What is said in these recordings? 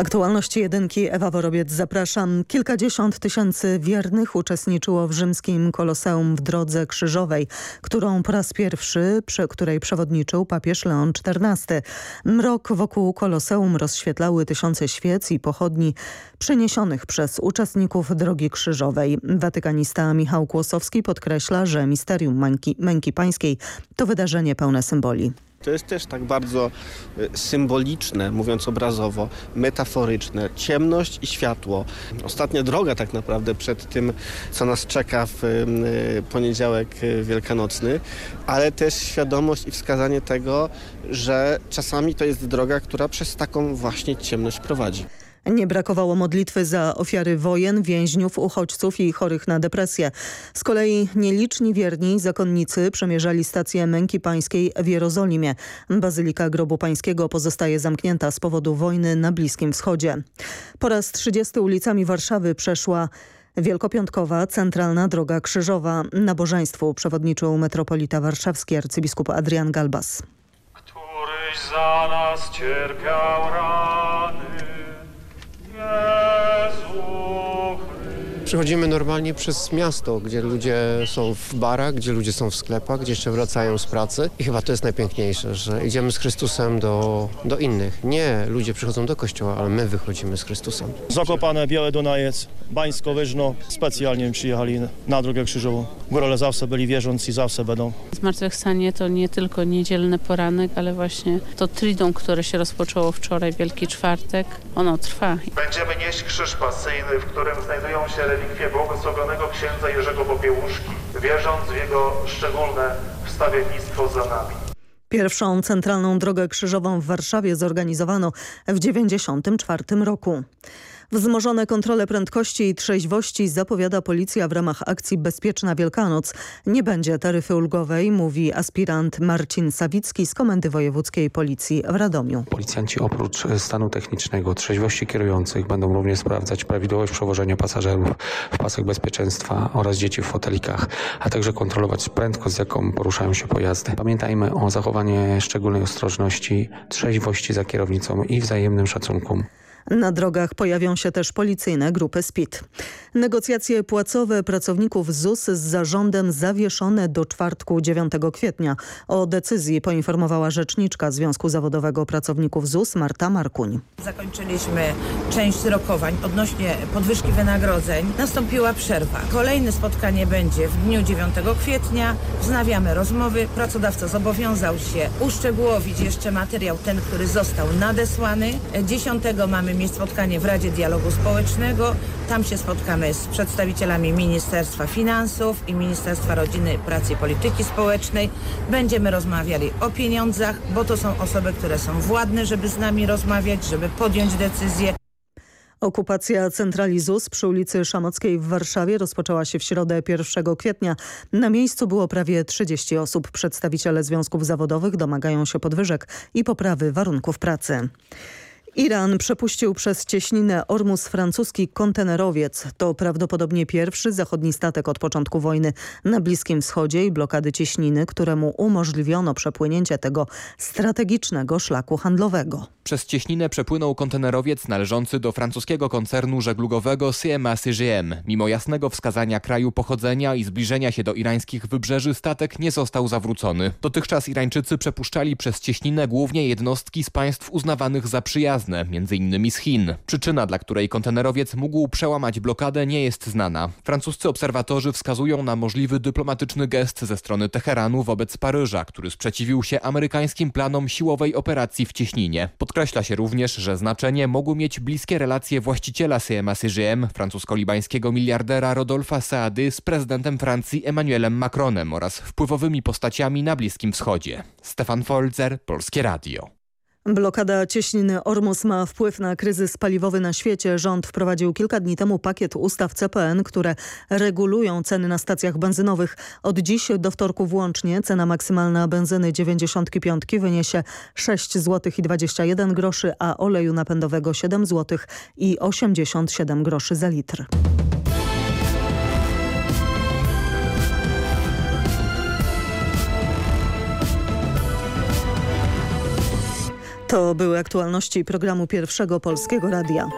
Aktualności jedynki Ewa Worobiec zapraszam. Kilkadziesiąt tysięcy wiernych uczestniczyło w rzymskim koloseum w Drodze Krzyżowej, którą po raz pierwszy, przy której przewodniczył papież Leon XIV. Mrok wokół koloseum rozświetlały tysiące świec i pochodni przeniesionych przez uczestników Drogi Krzyżowej. Watykanista Michał Kłosowski podkreśla, że misterium męki, męki pańskiej to wydarzenie pełne symboli. To jest też tak bardzo y, symboliczne, mówiąc obrazowo, metaforyczne. Ciemność i światło. Ostatnia droga tak naprawdę przed tym, co nas czeka w y, poniedziałek y, wielkanocny, ale też świadomość i wskazanie tego, że czasami to jest droga, która przez taką właśnie ciemność prowadzi. Nie brakowało modlitwy za ofiary wojen, więźniów, uchodźców i chorych na depresję. Z kolei nieliczni wierni zakonnicy przemierzali stację Męki Pańskiej w Jerozolimie. Bazylika Grobu Pańskiego pozostaje zamknięta z powodu wojny na Bliskim Wschodzie. Po raz 30 ulicami Warszawy przeszła Wielkopiątkowa, centralna droga krzyżowa. Nabożeństwu przewodniczył metropolita warszawski arcybiskup Adrian Galbas. Któryś za nas cierpiał rany. Przechodzimy normalnie przez miasto, gdzie ludzie są w barach, gdzie ludzie są w sklepach, gdzie jeszcze wracają z pracy i chyba to jest najpiękniejsze, że idziemy z Chrystusem do, do innych. Nie ludzie przychodzą do kościoła, ale my wychodzimy z Chrystusem. Zakopane, Białe Dunajec, Bańsko, Wyżno specjalnie przyjechali na drogę krzyżową. Górole zawsze byli wierzący i zawsze będą. Zmartwychwstanie to nie tylko niedzielny poranek, ale właśnie to triduum, które się rozpoczęło wczoraj, Wielki Czwartek, ono trwa. Będziemy nieść krzyż pasyjny, w którym znajdują się relikwie błogosławionego księdza Jerzego Popiełuszki, wierząc w jego szczególne wstawiennictwo za nami. Pierwszą centralną drogę krzyżową w Warszawie zorganizowano w 1994 roku. Wzmożone kontrole prędkości i trzeźwości zapowiada policja w ramach akcji Bezpieczna Wielkanoc. Nie będzie taryfy ulgowej, mówi aspirant Marcin Sawicki z Komendy Wojewódzkiej Policji w Radomiu. Policjanci oprócz stanu technicznego, trzeźwości kierujących będą również sprawdzać prawidłowość przewożenia pasażerów w pasach bezpieczeństwa oraz dzieci w fotelikach, a także kontrolować prędkość, z jaką poruszają się pojazdy. Pamiętajmy o zachowaniu szczególnej ostrożności, trzeźwości za kierownicą i wzajemnym szacunku. Na drogach pojawią się też policyjne grupy SPID. Negocjacje płacowe pracowników ZUS z zarządem zawieszone do czwartku 9 kwietnia. O decyzji poinformowała rzeczniczka Związku Zawodowego Pracowników ZUS Marta Markuń. Zakończyliśmy część rokowań odnośnie podwyżki wynagrodzeń. Nastąpiła przerwa. Kolejne spotkanie będzie w dniu 9 kwietnia. Wznawiamy rozmowy. Pracodawca zobowiązał się uszczegółowić jeszcze materiał ten, który został nadesłany. 10 mamy mieć spotkanie w Radzie Dialogu Społecznego. Tam się spotkamy z przedstawicielami Ministerstwa Finansów i Ministerstwa Rodziny, Pracy i Polityki Społecznej. Będziemy rozmawiali o pieniądzach, bo to są osoby, które są władne, żeby z nami rozmawiać, żeby podjąć decyzje. Okupacja centrali ZUS przy ulicy Szamockiej w Warszawie rozpoczęła się w środę 1 kwietnia. Na miejscu było prawie 30 osób. Przedstawiciele związków zawodowych domagają się podwyżek i poprawy warunków pracy. Iran przepuścił przez cieśninę Ormus francuski kontenerowiec. To prawdopodobnie pierwszy zachodni statek od początku wojny na Bliskim Wschodzie i blokady cieśniny, któremu umożliwiono przepłynięcie tego strategicznego szlaku handlowego. Przez cieśninę przepłynął kontenerowiec należący do francuskiego koncernu żeglugowego CMA CGM. Mimo jasnego wskazania kraju pochodzenia i zbliżenia się do irańskich wybrzeży statek nie został zawrócony. Dotychczas Irańczycy przepuszczali przez cieśninę głównie jednostki z państw uznawanych za przyjazne, m.in. z Chin. Przyczyna, dla której kontenerowiec mógł przełamać blokadę nie jest znana. Francuscy obserwatorzy wskazują na możliwy dyplomatyczny gest ze strony Teheranu wobec Paryża, który sprzeciwił się amerykańskim planom siłowej operacji w cieśninie. Podkreśla się również, że znaczenie mogły mieć bliskie relacje właściciela CMA CGM, francusko-libańskiego miliardera Rodolfa Saady z prezydentem Francji Emmanuelem Macronem oraz wpływowymi postaciami na Bliskim Wschodzie. Stefan Folzer, Polskie Radio. Blokada cieśniny Ormus ma wpływ na kryzys paliwowy na świecie. Rząd wprowadził kilka dni temu pakiet ustaw CPN, które regulują ceny na stacjach benzynowych. Od dziś do wtorku włącznie cena maksymalna benzyny 95 wyniesie 6 zł i 21 groszy, a oleju napędowego 7 zł i 87 groszy za litr. To były aktualności programu Pierwszego Polskiego Radia.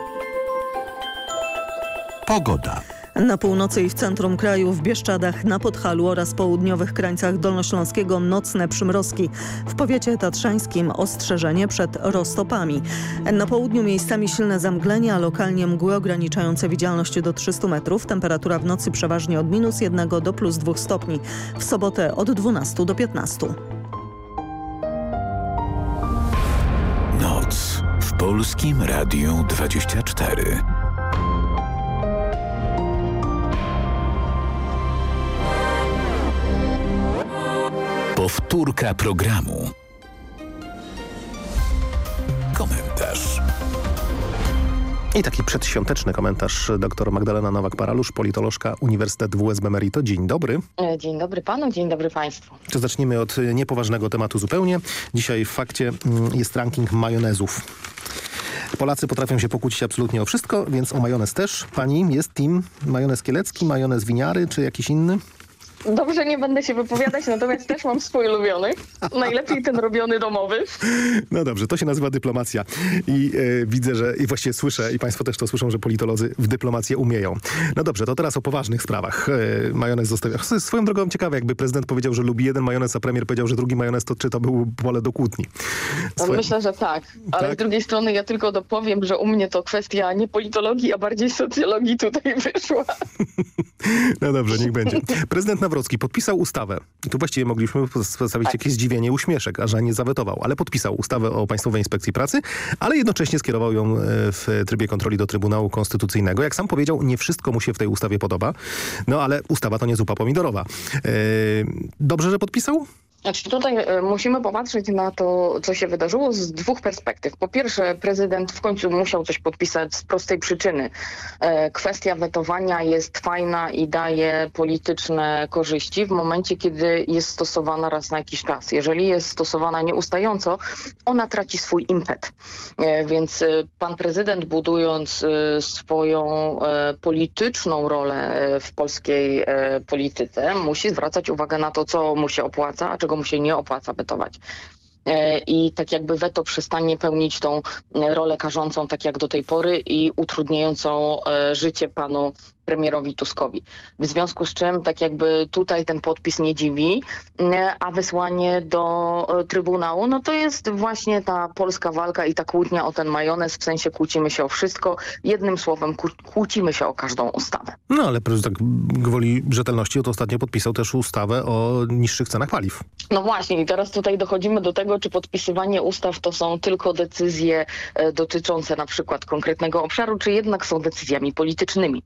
Pogoda. Na północy i w centrum kraju, w Bieszczadach, na Podhalu oraz południowych krańcach Dolnośląskiego nocne przymrozki. W powiecie tatrzańskim ostrzeżenie przed roztopami. Na południu miejscami silne zamglenia, a lokalnie mgły ograniczające widzialność do 300 metrów. Temperatura w nocy przeważnie od minus 1 do plus 2 stopni. W sobotę od 12 do 15. Polskim Radiu 24. Powtórka programu. Komentarz. I taki przedświąteczny komentarz dr Magdalena Nowak-Paralusz, politolożka Uniwersytet WSB Merito. Dzień dobry. Dzień dobry panu, dzień dobry państwu. To zacznijmy od niepoważnego tematu zupełnie. Dzisiaj w fakcie mm, jest ranking majonezów. Polacy potrafią się pokłócić absolutnie o wszystko, więc o majonez też. Pani jest team majonez kielecki, majonez winiary czy jakiś inny? Dobrze, nie będę się wypowiadać, natomiast też mam swój ulubiony. Najlepiej ten robiony domowy. No dobrze, to się nazywa dyplomacja. I e, widzę, że i właściwie słyszę, i państwo też to słyszą, że politolodzy w dyplomację umieją. No dobrze, to teraz o poważnych sprawach. E, majonez zostawia. Swoją drogą ciekawe, jakby prezydent powiedział, że lubi jeden majonez, a premier powiedział, że drugi majonez, to czy to był pole do kłótni? Swoje... Myślę, że tak. Ale tak? z drugiej strony ja tylko dopowiem, że u mnie to kwestia nie politologii, a bardziej socjologii tutaj wyszła. no dobrze, niech będzie. Prezydent Nawrocki podpisał ustawę. I tu właściwie mogliśmy postawić tak. jakieś zdziwienie, uśmieszek, a że nie zawetował, ale podpisał ustawę o Państwowej Inspekcji Pracy, ale jednocześnie skierował ją e, w trybie kontroli do Trybunału Konstytucyjnego. Jak sam powiedział, nie wszystko mu się w tej ustawie podoba, no ale ustawa to nie zupa pomidorowa. E, dobrze, że podpisał? Znaczy tutaj e, musimy popatrzeć na to, co się wydarzyło z dwóch perspektyw. Po pierwsze, prezydent w końcu musiał coś podpisać z prostej przyczyny. E, kwestia wetowania jest fajna i daje polityczne korzyści w momencie, kiedy jest stosowana raz na jakiś czas. Jeżeli jest stosowana nieustająco, ona traci swój impet. E, więc pan prezydent budując swoją polityczną rolę w polskiej polityce musi zwracać uwagę na to, co mu się opłaca, a czego mu się nie opłaca wetować. E, I tak jakby weto przestanie pełnić tą rolę karzącą tak jak do tej pory i utrudniającą e, życie panu premierowi Tuskowi. W związku z czym tak jakby tutaj ten podpis nie dziwi, a wysłanie do e, Trybunału, no to jest właśnie ta polska walka i ta kłótnia o ten majonez, w sensie kłócimy się o wszystko. Jednym słowem kłócimy się o każdą ustawę. No ale tak gwoli rzetelności to ostatnio podpisał też ustawę o niższych cenach paliw. No właśnie i teraz tutaj dochodzimy do tego, czy podpisywanie ustaw to są tylko decyzje e, dotyczące na przykład konkretnego obszaru, czy jednak są decyzjami politycznymi.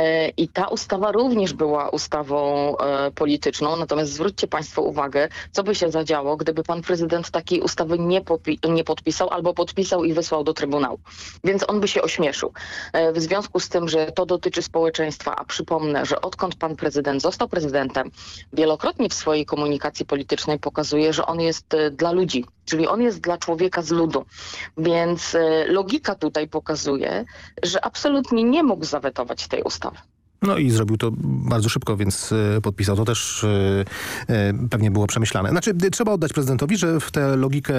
E, I ta ustawa również była ustawą e, polityczną, natomiast zwróćcie Państwo uwagę, co by się zadziało, gdyby pan prezydent takiej ustawy nie, nie podpisał albo podpisał i wysłał do Trybunału. Więc on by się ośmieszył. E, w związku z tym, że to dotyczy społeczeństwa, a przypomnę, że odkąd pan prezydent został prezydentem, wielokrotnie w swojej komunikacji politycznej pokazuje, że on jest dla ludzi, czyli on jest dla człowieka z ludu. Więc logika tutaj pokazuje, że absolutnie nie mógł zawetować tej ustawy. No i zrobił to bardzo szybko, więc e, podpisał. To też e, e, pewnie było przemyślane. Znaczy, trzeba oddać prezydentowi, że w tę logikę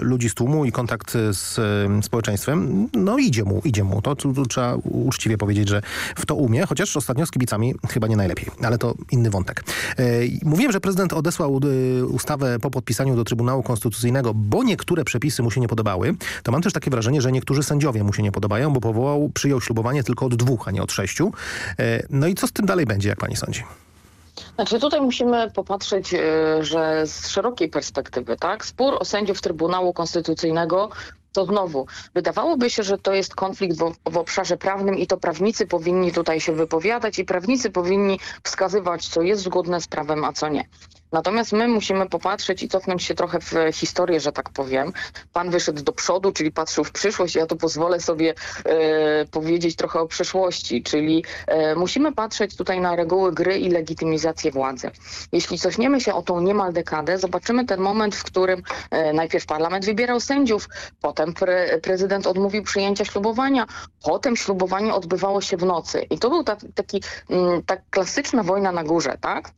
ludzi z tłumu i kontakt z społeczeństwem, no idzie mu, idzie mu. To, to, to trzeba uczciwie powiedzieć, że w to umie, chociaż ostatnio z kibicami chyba nie najlepiej. Ale to inny wątek. Mówiłem, że prezydent odesłał ustawę po podpisaniu do Trybunału Konstytucyjnego, bo niektóre przepisy mu się nie podobały. To mam też takie wrażenie, że niektórzy sędziowie mu się nie podobają, bo powołał, przyjął ślubowanie tylko od dwóch, a nie od sześciu. No i co z tym dalej będzie, jak pani sądzi? Znaczy tutaj musimy popatrzeć, e, że z szerokiej perspektywy, tak? Spór o sędziów Trybunału Konstytucyjnego to znowu, wydawałoby się, że to jest konflikt w, w, obszarze prawnym i to prawnicy powinni tutaj się wypowiadać i prawnicy powinni wskazywać, co jest zgodne z prawem, a co nie. Natomiast my musimy popatrzeć i cofnąć się trochę w historię, że tak powiem. Pan wyszedł do przodu, czyli patrzył w przyszłość. Ja tu pozwolę sobie e, powiedzieć trochę o przeszłości, czyli e, musimy patrzeć tutaj na reguły gry i legitymizację władzy. Jeśli cofniemy się o tą niemal dekadę, zobaczymy ten moment, w którym e, najpierw parlament wybierał sędziów, potem pre, prezydent odmówił przyjęcia ślubowania, potem ślubowanie odbywało się w nocy. I to był ta, taki, mm, tak klasyczna wojna na górze, tak?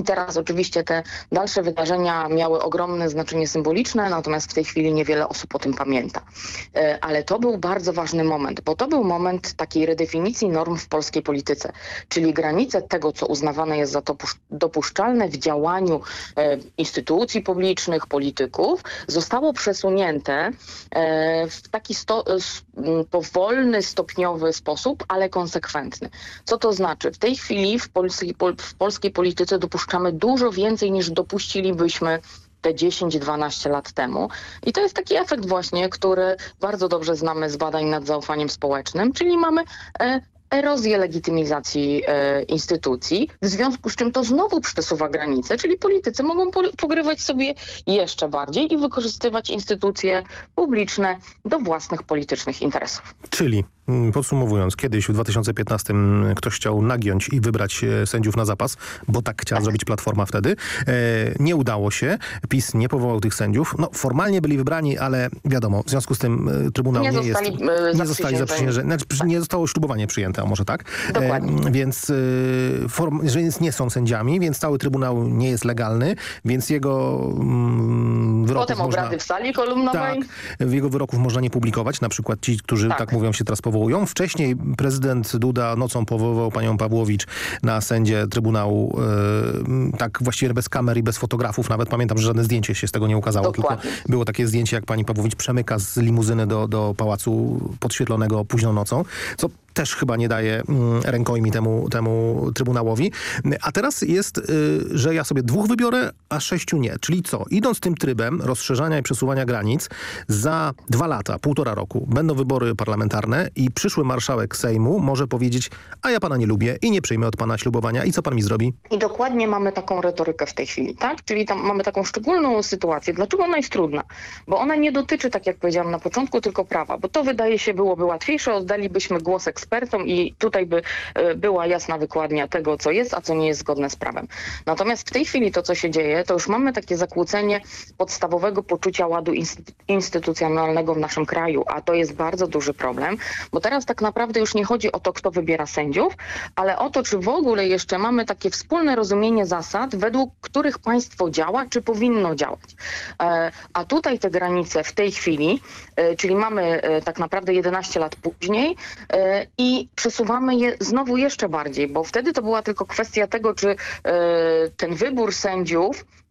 I teraz oczywiście te dalsze wydarzenia miały ogromne znaczenie symboliczne, natomiast w tej chwili niewiele osób o tym pamięta. E, ale to był bardzo ważny moment, bo to był moment takiej redefinicji norm w polskiej polityce, czyli granice tego, co uznawane jest za dopuszczalne w działaniu e, instytucji publicznych, polityków, zostało przesunięte e, w taki sto powolny, stopniowy sposób, ale konsekwentny. Co to znaczy? W tej chwili w polskiej, w polskiej polityce dopuszczalne dopuszczamy dużo więcej niż dopuścilibyśmy te 10-12 lat temu. I to jest taki efekt właśnie, który bardzo dobrze znamy z badań nad zaufaniem społecznym, czyli mamy e, erozję legitymizacji e, instytucji, w związku z czym to znowu przesuwa granice, czyli politycy mogą po, pogrywać sobie jeszcze bardziej i wykorzystywać instytucje publiczne do własnych politycznych interesów. Czyli podsumowując, kiedyś w 2015 ktoś chciał nagiąć i wybrać e, sędziów na zapas, bo tak chciała tak. zrobić Platforma wtedy. E, nie udało się. PiS nie powołał tych sędziów. No, formalnie byli wybrani, ale wiadomo, w związku z tym e, Trybunał nie, nie jest... Nie zostali zaprzysiężeni. Znaczy, tak. Nie zostało ślubowanie przyjęte, a może tak? Dokładnie. Więc, form, że nie są sędziami, więc cały Trybunał nie jest legalny, więc jego mm, wyroków Potem można... obrady w sali kolumnowej. Tak, jego wyroków można nie publikować, na przykład ci, którzy tak, tak mówią się teraz powołują powołują. Wcześniej prezydent Duda nocą powoływał panią Pawłowicz na sędzie Trybunału yy, tak właściwie bez kamer i bez fotografów. Nawet pamiętam, że żadne zdjęcie się z tego nie ukazało. Dokładnie. Tylko było takie zdjęcie, jak pani Pawłowicz przemyka z limuzyny do, do pałacu podświetlonego późną nocą, co też chyba nie daje mm, rękojmi temu, temu Trybunałowi. A teraz jest, y, że ja sobie dwóch wybiorę, a sześciu nie. Czyli co? Idąc tym trybem rozszerzania i przesuwania granic, za dwa lata, półtora roku będą wybory parlamentarne i przyszły marszałek Sejmu może powiedzieć, a ja pana nie lubię i nie przyjmę od pana ślubowania i co pan mi zrobi? I dokładnie mamy taką retorykę w tej chwili, tak? Czyli tam mamy taką szczególną sytuację. Dlaczego ona jest trudna? Bo ona nie dotyczy, tak jak powiedziałam na początku, tylko prawa, bo to wydaje się byłoby łatwiejsze, oddalibyśmy głos ekspertom i tutaj by e, była jasna wykładnia tego, co jest, a co nie jest zgodne z prawem. Natomiast w tej chwili to, co się dzieje, to już mamy takie zakłócenie podstawowego poczucia ładu instytucjonalnego w naszym kraju, a to jest bardzo duży problem, bo teraz tak naprawdę już nie chodzi o to, kto wybiera sędziów, ale o to, czy w ogóle jeszcze mamy takie wspólne rozumienie zasad, według których państwo działa, czy powinno działać. E, a tutaj te granice w tej chwili, e, czyli mamy tak naprawdę 11 lat później i przesuwamy je znowu jeszcze bardziej, bo wtedy to była tylko kwestia tego, czy ten wybór sędziów E,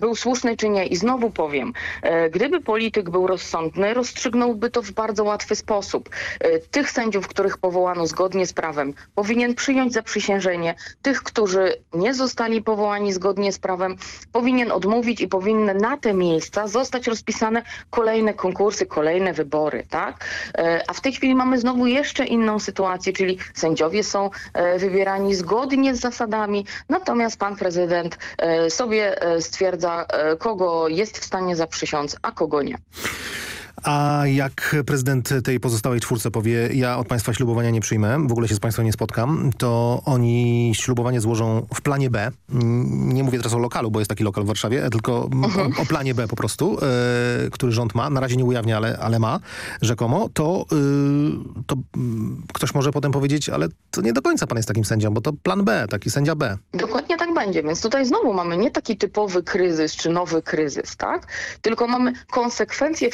był słuszny czy nie. I znowu powiem, e, gdyby polityk był rozsądny, rozstrzygnąłby to w bardzo łatwy sposób. E, tych sędziów, których powołano zgodnie z prawem, powinien przyjąć zaprzysiężenie. Tych, którzy nie zostali powołani zgodnie z prawem, powinien odmówić i powinny na te miejsca zostać rozpisane kolejne konkursy, kolejne wybory. tak? A w tej chwili mamy znowu jeszcze inną sytuację, czyli sędziowie są wybierani zgodnie z zasadami, natomiast pan prezydent sobie stwierdza, e, kogo jest w stanie zaprzysiąc, a kogo nie. A jak prezydent tej pozostałej czwórce powie, ja od państwa ślubowania nie przyjmę, w ogóle się z państwem nie spotkam, to oni ślubowanie złożą w planie B. Nie mówię teraz o lokalu, bo jest taki lokal w Warszawie, tylko mhm. o, o, planie B po prostu, e, który rząd ma. Na razie nie ujawnia, ale, ale ma rzekomo. To, e, to ktoś może potem powiedzieć, ale to nie do końca pan jest takim sędzią, bo to plan B, taki sędzia B. Dokładnie tak będzie, więc tutaj znowu mamy nie taki typowy kryzys czy nowy kryzys, tak? Tylko mamy konsekwencje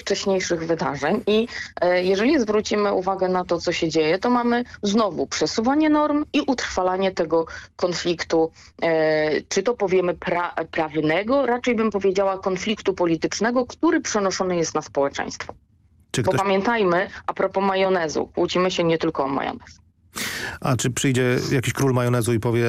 wydarzeń i e, jeżeli zwrócimy uwagę na to, co się dzieje, to mamy znowu przesuwanie norm i utrwalanie tego konfliktu, e, czy to powiemy pra prawnego, raczej bym powiedziała konfliktu politycznego, który przenoszony jest na społeczeństwo. Czy ktoś... Bo pamiętajmy, a propos majonezu, kłócimy się nie tylko o majonez. A czy przyjdzie jakiś król majonezu i powie,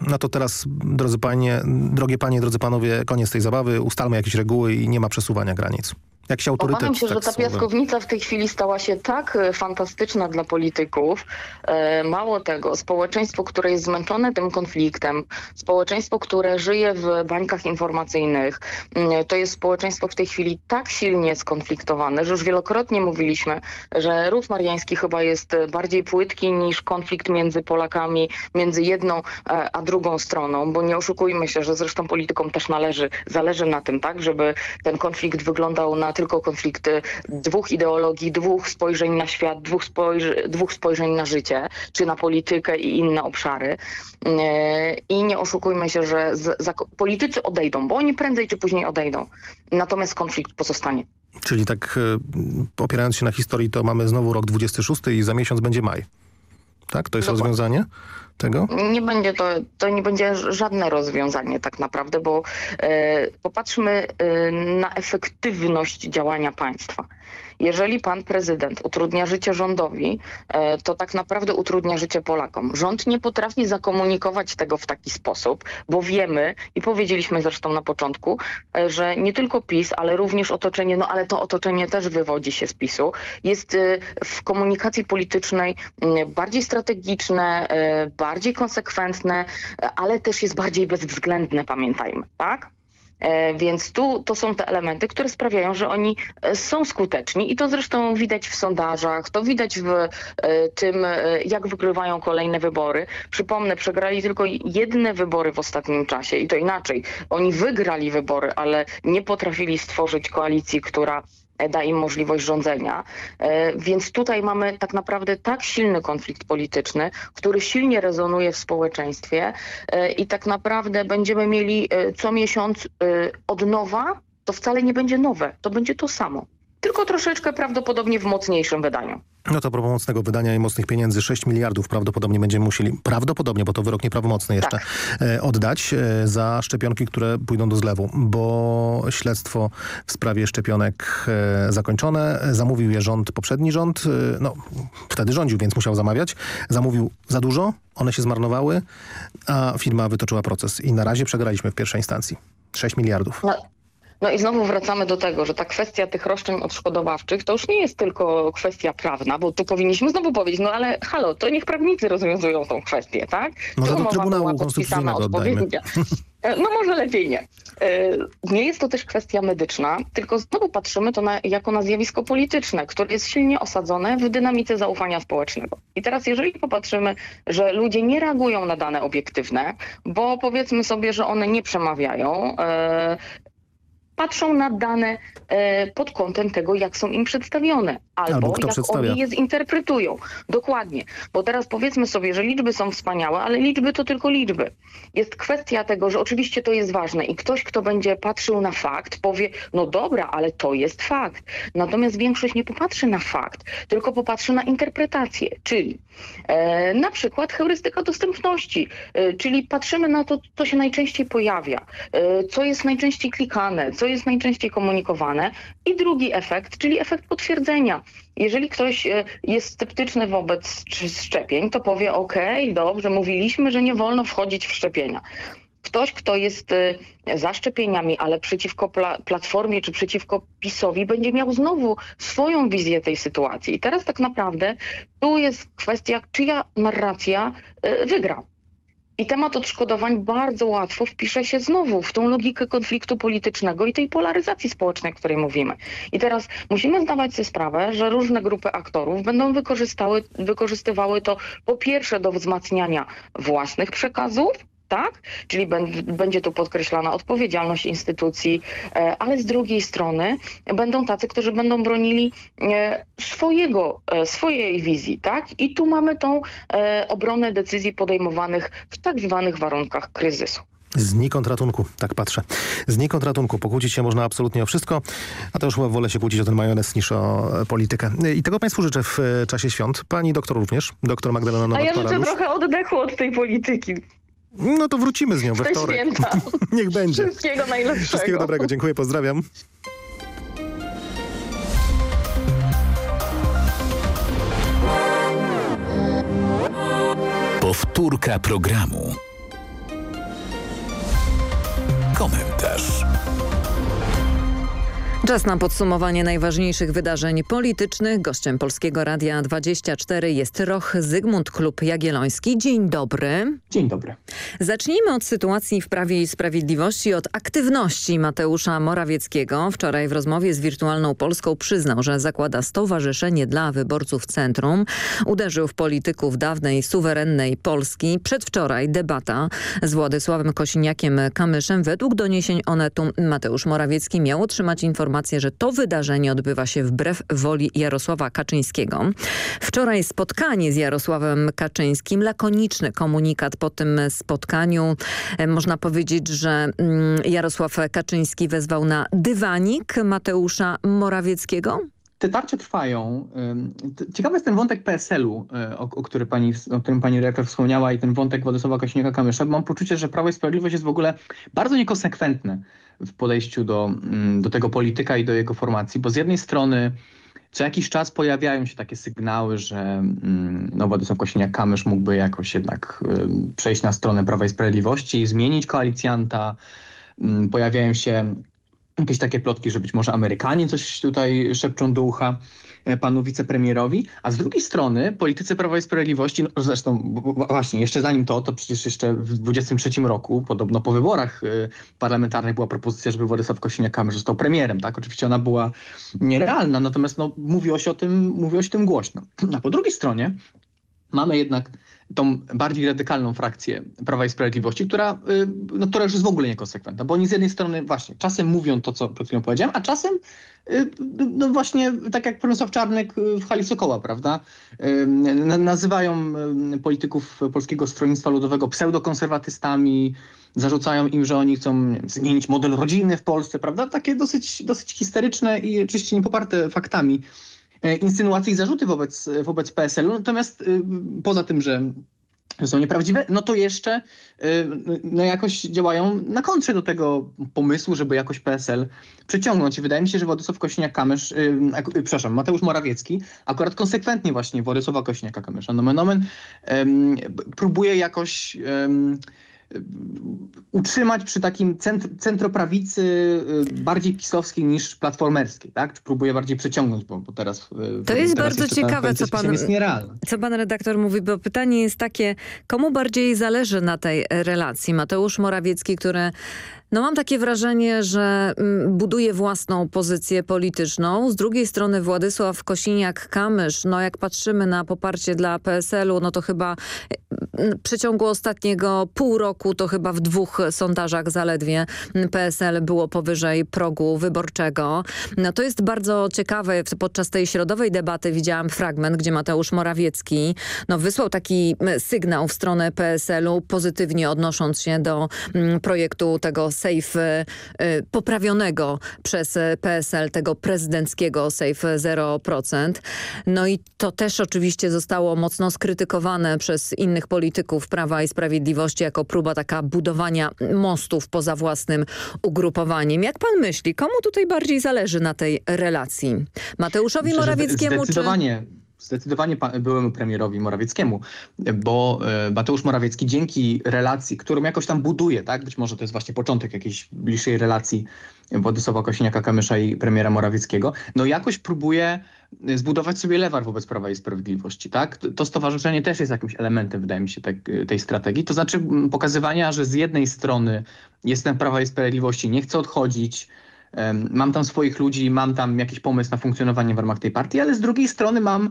no to teraz, drodzy panie, drogie panie, drodzy panowie, koniec tej zabawy, ustalmy jakieś reguły i nie ma przesuwania granic? Jak się autorytet Obawiam się, tak że ta słowem. piaskownica w tej chwili stała się tak e, fantastyczna dla polityków. E, Mało tego, społeczeństwo, które jest zmęczone tym konfliktem, społeczeństwo, które żyje w bańkach informacyjnych, mm, to jest społeczeństwo w tej chwili tak silnie skonfliktowane, że już wielokrotnie mówiliśmy, że ruch mariański chyba jest bardziej płytki niż konflikt między Polakami, między jedną e, a drugą stroną, bo nie oszukujmy się, że zresztą politykom też należy, zależy na tym, tak, żeby ten konflikt wyglądał na tylko konflikty dwóch ideologii, dwóch spojrzeń na świat, dwóch, spojrzy, dwóch spojrzeń na życie, czy na politykę i inne obszary. E, I nie oszukujmy się, że politycy odejdą, bo oni prędzej czy później odejdą. Natomiast konflikt pozostanie. Czyli tak e, opierając się na historii, to mamy znowu rok 26 i za miesiąc będzie maj. Tak? To jest Dokładnie. rozwiązanie tego? Nie będzie to, to nie będzie żadne rozwiązanie tak naprawdę, bo e, popatrzmy e, na efektywność działania państwa. Jeżeli pan prezydent utrudnia życie rządowi, e, to tak naprawdę utrudnia życie Polakom. Rząd nie potrafi zakomunikować tego w taki sposób, bo wiemy i powiedzieliśmy zresztą na początku, e, że nie tylko PiS, ale również otoczenie, no ale to otoczenie też wywodzi się z PiSu, jest e, w komunikacji politycznej m, bardziej strategiczne, bardziej konsekwentne, ale też jest bardziej bezwzględne, pamiętajmy, tak? E, Więc tu to są te elementy, które sprawiają, że oni e, są skuteczni i to zresztą widać w sondażach, to widać w e, tym, jak wygrywają kolejne wybory. Przypomnę, przegrali tylko jedne wybory w ostatnim czasie i to inaczej. Oni wygrali wybory, ale nie potrafili stworzyć koalicji, która da im możliwość rządzenia. E, Więc tutaj mamy tak naprawdę tak silny konflikt polityczny, który silnie rezonuje w społeczeństwie e, i tak naprawdę będziemy mieli e, co miesiąc od nowa, to wcale nie będzie nowe, to będzie to samo. Tylko troszeczkę prawdopodobnie w mocniejszym wydaniu. No to propos mocnego wydania i mocnych pieniędzy, 6 miliardów prawdopodobnie będziemy musieli, prawdopodobnie, bo to wyrok nieprawomocny jeszcze, e, oddać e, za szczepionki, które pójdą do zlewu, bo śledztwo w sprawie szczepionek e, zakończone, zamówił je rząd, poprzedni rząd, no wtedy rządził, więc musiał zamawiać, zamówił za dużo, one się zmarnowały, a firma wytoczyła proces i na razie przegraliśmy w pierwszej instancji. 6 miliardów. No, no i znowu wracamy do tego, że ta kwestia tych roszczeń odszkodowawczych to już nie jest tylko kwestia prawna, bo tu powinniśmy znowu powiedzieć, no ale halo, to niech prawnicy rozwiązują tą kwestię, tak? Może Czy do Trybunału była podpisana Konstytucyjnego odpowiednio? E, No może lepiej nie. E, Nie jest to też kwestia medyczna, tylko znowu patrzymy to na, jako na zjawisko polityczne, które jest silnie osadzone w dynamice zaufania społecznego. I teraz jeżeli popatrzymy, że ludzie nie reagują na dane obiektywne, bo powiedzmy sobie, że one nie przemawiają, e, patrzą na dane e, pod kątem tego, jak są im przedstawione, albo, Albo jak przedstawia. oni je zinterpretują. Dokładnie. Bo teraz powiedzmy sobie, że liczby są wspaniałe, ale liczby to tylko liczby. Jest kwestia tego, że oczywiście to jest ważne i ktoś, kto będzie patrzył na fakt, powie, no dobra, ale to jest fakt. Natomiast większość nie popatrzy na fakt, tylko popatrzy na interpretację, czyli e, na przykład heurystyka dostępności, e, czyli patrzymy na to, co się najczęściej pojawia, e, co jest najczęściej klikane, co jest najczęściej komunikowane i drugi efekt, czyli efekt potwierdzenia. Jeżeli ktoś e, jest sceptyczny wobec szczepień, to powie, okej, dobrze, mówiliśmy, że nie wolno wchodzić w szczepienia. Ktoś, kto jest e, za szczepieniami, ale przeciwko pla Platformie czy przeciwko PiSowi, będzie miał znowu swoją wizję tej sytuacji. I teraz tak naprawdę tu jest kwestia, czyja narracja e, wygra. I temat odszkodowań bardzo łatwo wpisze się znowu w tą logikę konfliktu politycznego i tej polaryzacji społecznej, o której mówimy. I teraz musimy zdawać sobie sprawę, że różne grupy aktorów będą wykorzystywały to po pierwsze do wzmacniania własnych przekazów, tak? Czyli bę- będzie tu podkreślana odpowiedzialność instytucji, e, ale z drugiej strony będą tacy, którzy będą bronili e, swojego, e, swojej wizji, tak? I tu mamy tą obronę decyzji podejmowanych w tak zwanych warunkach kryzysu. Znikąd ratunku, tak patrzę. Znikąd ratunku. Pokłócić się można absolutnie o wszystko, a to już chyba wolę się kłócić o ten majonez niż o politykę. I tego Państwu życzę w czasie świąt. Pani doktor również, doktor Magdalena A ja życzę trochę oddechu od tej polityki. No to wrócimy z nią we wtorek. święta. Niech będzie. Wszystkiego najlepszego. Wszystkiego dobrego. Dziękuję, pozdrawiam. Powtórka programu. Komentarz. Czas na podsumowanie najważniejszych wydarzeń politycznych. Gościem Polskiego Radia 24 jest Roch Zygmunt Klub Jagielloński. Dzień dobry. Dzień dobry. Zacznijmy od sytuacji w Prawie i Sprawiedliwości, od aktywności Mateusza Morawieckiego. Wczoraj w rozmowie z Wirtualną Polską przyznał, że zakłada stowarzyszenie dla wyborców Centrum. Uderzył w polityków dawnej, suwerennej Polski. Przedwczoraj debata z Władysławem Kosiniakiem-Kamyszem. Według doniesień Onetu Mateusz Morawiecki miał otrzymać informację informację, że to wydarzenie odbywa się wbrew woli Jarosława Kaczyńskiego. Wczoraj spotkanie z Jarosławem Kaczyńskim, lakoniczny komunikat po tym spotkaniu. E, można powiedzieć, że mm, Jarosław Kaczyński wezwał na dywanik Mateusza Morawieckiego? te tarcze trwają. Ciekawy jest ten wątek PSL-u, e, o, o, który pani, o którym pani rektor wspomniała i ten wątek Władysława Kośniaka-Kamysza. Mam poczucie, że Prawo i Sprawiedliwość jest w ogóle bardzo niekonsekwentne w podejściu do, mm, do tego polityka i do jego formacji, bo z jednej strony co jakiś czas pojawiają się takie sygnały, że mm, no, Władysław Kosiniak-Kamysz mógłby jakoś jednak przejść na stronę Prawa i Sprawiedliwości i zmienić koalicjanta. Mm, pojawiają się jakieś takie plotki, że być może Amerykanie coś tutaj szepczą do ucha e, panu wicepremierowi, a z drugiej strony politycy Prawa i Sprawiedliwości, no zresztą właśnie jeszcze zanim to, to przecież jeszcze w 23 roku, podobno po wyborach y, parlamentarnych była propozycja, żeby Władysław Kosiniak-Kamysz został premierem, tak? Oczywiście ona była nierealna, natomiast no, mówiło, się o tym, mówiło się o tym głośno. A po drugiej stronie mamy jednak tą bardziej radykalną frakcję Prawa i Sprawiedliwości, która, y, no, która już jest w ogóle niekonsekwentna, bo oni z jednej strony właśnie czasem mówią to, co przed chwilą powiedziałem, a czasem y, no właśnie tak jak Przemysław Czarnek y, w hali Sokoła, prawda? Nazywają polityków Polskiego Stronnictwa Ludowego pseudokonserwatystami, zarzucają im, że oni chcą zmienić model rodziny w Polsce, prawda? Takie dosyć, dosyć histeryczne i oczywiście niepoparte faktami insynuacje i zarzuty wobec, wobec PSL-u. Natomiast y, poza tym, że są nieprawdziwe, no to jeszcze y, no jakoś działają na kontrze do tego pomysłu, żeby jakoś PSL przyciągnąć. I wydaje mi się, że Władysław Kośniak-Kamysz, yy, przepraszam, Mateusz Morawiecki akurat konsekwentnie właśnie Władysława Kośniaka-Kamysza, nomen omen, próbuje jakoś utrzymać przy takim centr, centroprawicy y, bardziej pisowskiej niż platformerskiej, tak? Czy próbuje bardziej przeciągnąć, bo, bo teraz... Y, to jest bardzo ciekawe, co pan, co pan redaktor mówi, bo pytanie jest takie, komu bardziej zależy na tej relacji? Mateusz Morawiecki, który no mam takie wrażenie, że mm, buduje własną pozycję polityczną. Z drugiej strony Władysław Kosiniak-Kamysz, no jak patrzymy na poparcie dla PSL-u, no to chyba mm, w przeciągu ostatniego pół roku to chyba w dwóch sondażach zaledwie PSL było powyżej progu wyborczego. No to jest bardzo ciekawe. Podczas tej środowej debaty widziałam fragment, gdzie Mateusz Morawiecki no, wysłał taki sygnał w stronę PSL-u, pozytywnie odnosząc się do projektu tego safe y, poprawionego przez PSL, tego prezydenckiego safe 0%. No i to też oczywiście zostało mocno skrytykowane przez innych polityków Prawa i Sprawiedliwości jako próba taka budowania mostów poza własnym ugrupowaniem. Jak pan myśli, komu tutaj bardziej zależy na tej relacji? Mateuszowi Myślę, Morawieckiemu zdecydowanie. czy zdecydowanie byłemu premierowi Morawieckiemu, bo e, Mateusz Morawiecki dzięki relacji, którą jakoś tam buduje, tak, być może to jest właśnie początek jakiejś bliższej relacji Władysława Kosiniaka-Kamysza i premiera Morawieckiego, no jakoś próbuje zbudować sobie lewar wobec Prawa i Sprawiedliwości, tak? To stowarzyszenie też jest jakimś elementem, wydaje mi się, tej, tej strategii, to znaczy pokazywania, że z jednej strony jestem Prawa i Sprawiedliwości, nie chcę odchodzić, mam tam swoich ludzi, mam tam jakiś pomysł na funkcjonowanie w ramach tej partii, ale z drugiej strony mam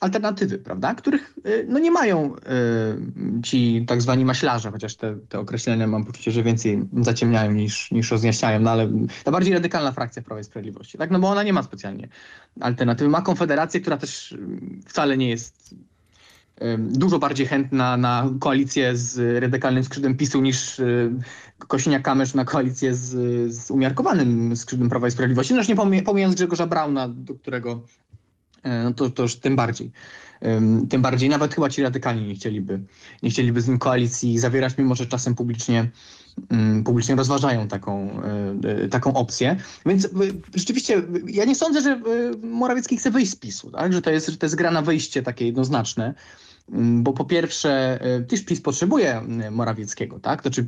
alternatywy, prawda, których y, no, nie mają y, ci tak zwani maślarze, chociaż te, te określenia mam poczucie, że więcej zaciemniają niż, niż rozjaśniają, no ale ta bardziej radykalna frakcja Prawa i Sprawiedliwości, tak, no bo ona nie ma specjalnie alternatywy. Ma Konfederację, która też y, wcale nie jest dużo bardziej chętna na koalicję z radykalnym skrzydłem PiSu niż Kosiniak-Kamysz na koalicję z, z umiarkowanym skrzydłem Prawa i Sprawiedliwości. No nie pomijając Grzegorza Brauna, do którego E, no to, to już tym bardziej. Tym bardziej nawet chyba ci radykalni nie chcieliby, nie chcieliby z nim koalicji zawierać, mimo że czasem publicznie, publicznie rozważają taką, e, taką opcję. Więc rzeczywiście ja nie sądzę, że Morawiecki chce wyjść z PiSu, tak? że, to jest, że to jest gra na wyjście takie jednoznaczne. Bo po pierwsze, e, też PiS potrzebuje Morawieckiego, tak? To znaczy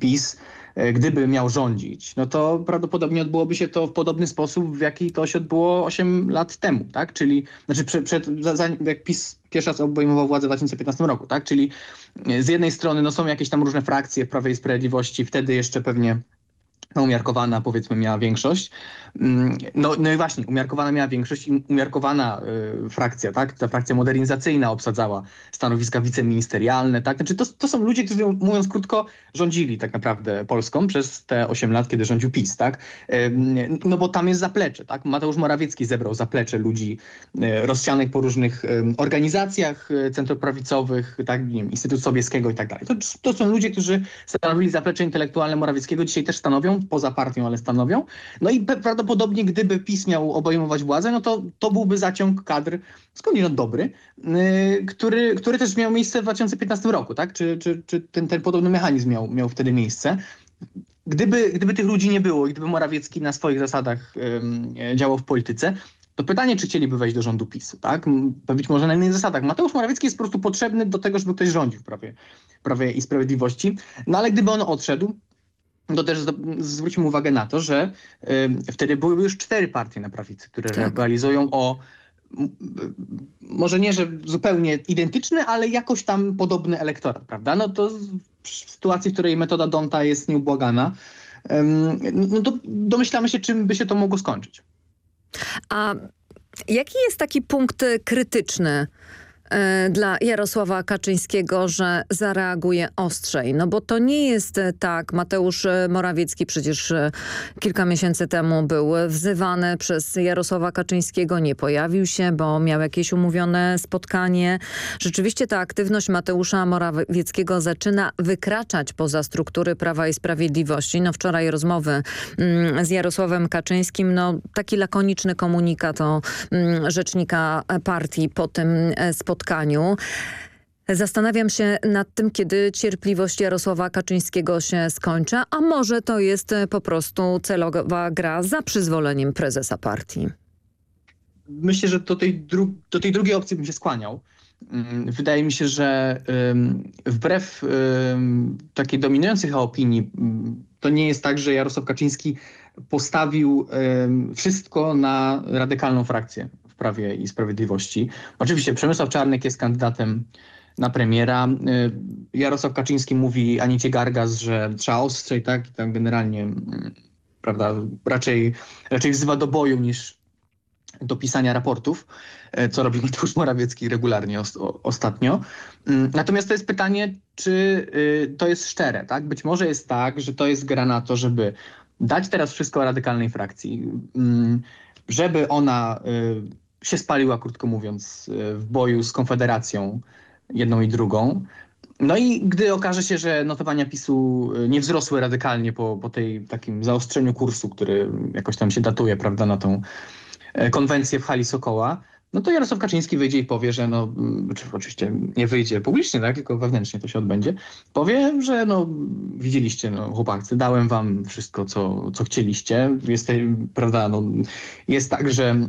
PiS e, gdyby miał rządzić, no to prawdopodobnie odbyłoby się to w podobny sposób, w jaki to się odbyło 8 lat temu, tak? Czyli, znaczy przed, przed jak PiS pierwszy raz obejmował władzę w 2015 roku, tak? Czyli e, z jednej strony no, są jakieś tam różne frakcje w Prawie i Sprawiedliwości, wtedy jeszcze pewnie umiarkowana powiedzmy miała większość. Mm, no, no i właśnie, umiarkowana miała większość i umiarkowana y, frakcja, tak? Ta frakcja modernizacyjna obsadzała stanowiska wiceministerialne, tak? Znaczy to, to są ludzie, którzy mówiąc krótko rządzili tak naprawdę Polską przez te 8 lat, kiedy rządził PiS, tak? Y, no bo tam jest zaplecze, tak? Mateusz Morawiecki zebrał zaplecze ludzi y, rozsianych po różnych organizacjach centroprawicowych, tak? Nie wiem, Instytut Sobieskiego i tak dalej. To, to są ludzie, którzy stanowili zaplecze intelektualne Morawieckiego, dzisiaj też stanowią, poza partią, ale stanowią. No i prawdopodobnie gdyby PiS miał obejmować władzę, no to to byłby zaciąg kadr skądinąd dobry, yy, który, który też miał miejsce w 2015 roku, tak? Czy, czy, czy ten, ten podobny mechanizm miał, miał wtedy miejsce. Gdyby, gdyby tych ludzi nie było i gdyby Morawiecki na swoich zasadach yy, działał w polityce, to pytanie, czy chcieliby wejść do rządu PiSu, tak? Być może na innych zasadach. Mateusz Morawiecki jest po prostu potrzebny do tego, żeby ktoś rządził w Prawie, Prawie i Sprawiedliwości. No ale gdyby on odszedł, to też zwróćmy uwagę na to, że y, wtedy były już cztery partie na prawicy, które tak. rywalizują o może nie, że zupełnie identyczny, ale jakoś tam podobny elektorat, prawda? No to w sytuacji, w której metoda Donta jest nieubłagana, no to domyślamy się, czym by się to mogło skończyć. A jaki jest taki punkt krytyczny E, dla Jarosława Kaczyńskiego, że zareaguje ostrzej. No bo to nie jest e, tak. Mateusz e, Morawiecki przecież kilka miesięcy temu był wzywany przez Jarosława Kaczyńskiego, nie pojawił się, bo miał jakieś umówione spotkanie. Rzeczywiście ta aktywność Mateusza Morawieckiego zaczyna wykraczać poza struktury Prawa i Sprawiedliwości. No wczoraj rozmowy mm, z Jarosławem Kaczyńskim, no taki lakoniczny komunikat o mm, rzecznika partii po tym spotkaniu spotkaniu. Zastanawiam się nad tym, kiedy cierpliwość Jarosława Kaczyńskiego się skończy, a może to jest po prostu celowa gra za przyzwoleniem prezesa partii. Myślę, że do tej, do tej drugiej opcji bym się skłaniał. Mm, wydaje mi się, że wbrew takiej dominującej opinii, mm, to nie jest tak, że Jarosław Kaczyński postawił wszystko na radykalną frakcję Prawie i Sprawiedliwości. Oczywiście Przemysław Czarnek jest kandydatem na premiera. Y, Jarosław Kaczyński mówi Anicie Gargas, że trzeba ostrzej, tak? I tam generalnie, mm, prawda, raczej, raczej wzywa do boju niż do pisania raportów, y, co robi Mateusz Morawiecki regularnie ostatnio. Mm, natomiast to jest pytanie, czy y, to jest szczere, tak? Być może jest tak, że to jest gra na to, żeby dać teraz wszystko radykalnej frakcji, mm, żeby ona się spaliła, krótko mówiąc, w boju z Konfederacją jedną i drugą. No i gdy okaże się, że notowania PiSu nie wzrosły radykalnie po, po tej takim zaostrzeniu kursu, który jakoś tam się datuje, prawda, na tą e, konwencję w hali Sokoła, no to Jarosław Kaczyński wyjdzie i powie, że no, mm, czy oczywiście nie wyjdzie publicznie, tak, tylko wewnętrznie to się odbędzie, powie, że no, widzieliście, no, chłopacy, dałem wam wszystko, co, co chcieliście. Jest, prawda, no, jest tak, że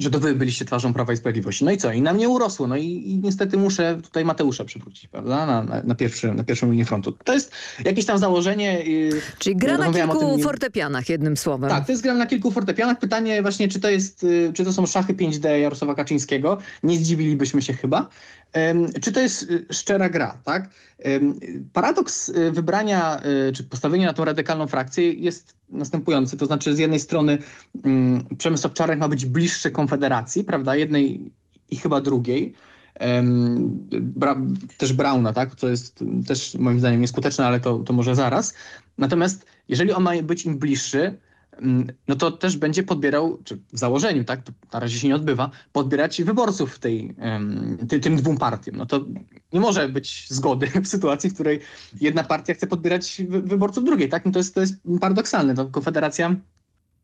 że to wy byliście twarzą Prawa i Sprawiedliwości. No i co? I na mnie urosło. No i, i niestety muszę tutaj Mateusza przywrócić, prawda? Na, na, na, pierwszy, na pierwszą linię frontu. To jest jakieś tam założenie. Yy, Czyli gra na kilku tym, fortepianach, jednym słowem. Tak, to jest gra na kilku fortepianach. Pytanie właśnie, czy to jest, yy, czy to są szachy 5D Jarosława Kaczyńskiego? Nie zdziwilibyśmy się chyba. Czy to jest y, szczera gra, tak? Paradoks y, wybrania y, czy postawienia na tą radykalną frakcję jest następujący. To znaczy z jednej strony um, Przemysław Czarnek ma być bliższy Konfederacji, prawda? Jednej i chyba drugiej. Bra też Brauna, tak? co jest też moim zdaniem nieskuteczne, ale to, to może zaraz. Natomiast jeżeli on ma być im bliższy, Mm, no to też będzie podbierał, czy w założeniu, tak, to na razie się nie odbywa, podbierać wyborców tej, ty, tym dwóm partiom. No to nie może być zgody w sytuacji, w której jedna partia chce podbierać wyborców drugiej, tak? No to jest, to jest paradoksalne. To Konfederacja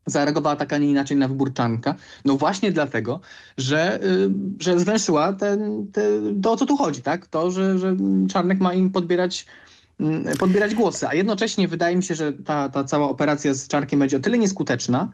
zareagowała tak, a nie inaczej na wybór Czarnka. No właśnie dlatego, że, y, że zwęszyła ten, te, to, o co tu chodzi, tak? To, że, że Czarnek ma im podbierać Mm, podbierać głosy, a jednocześnie wydaje mi się, że ta, ta cała operacja z Czarkiem będzie o tyle nieskuteczna, mm,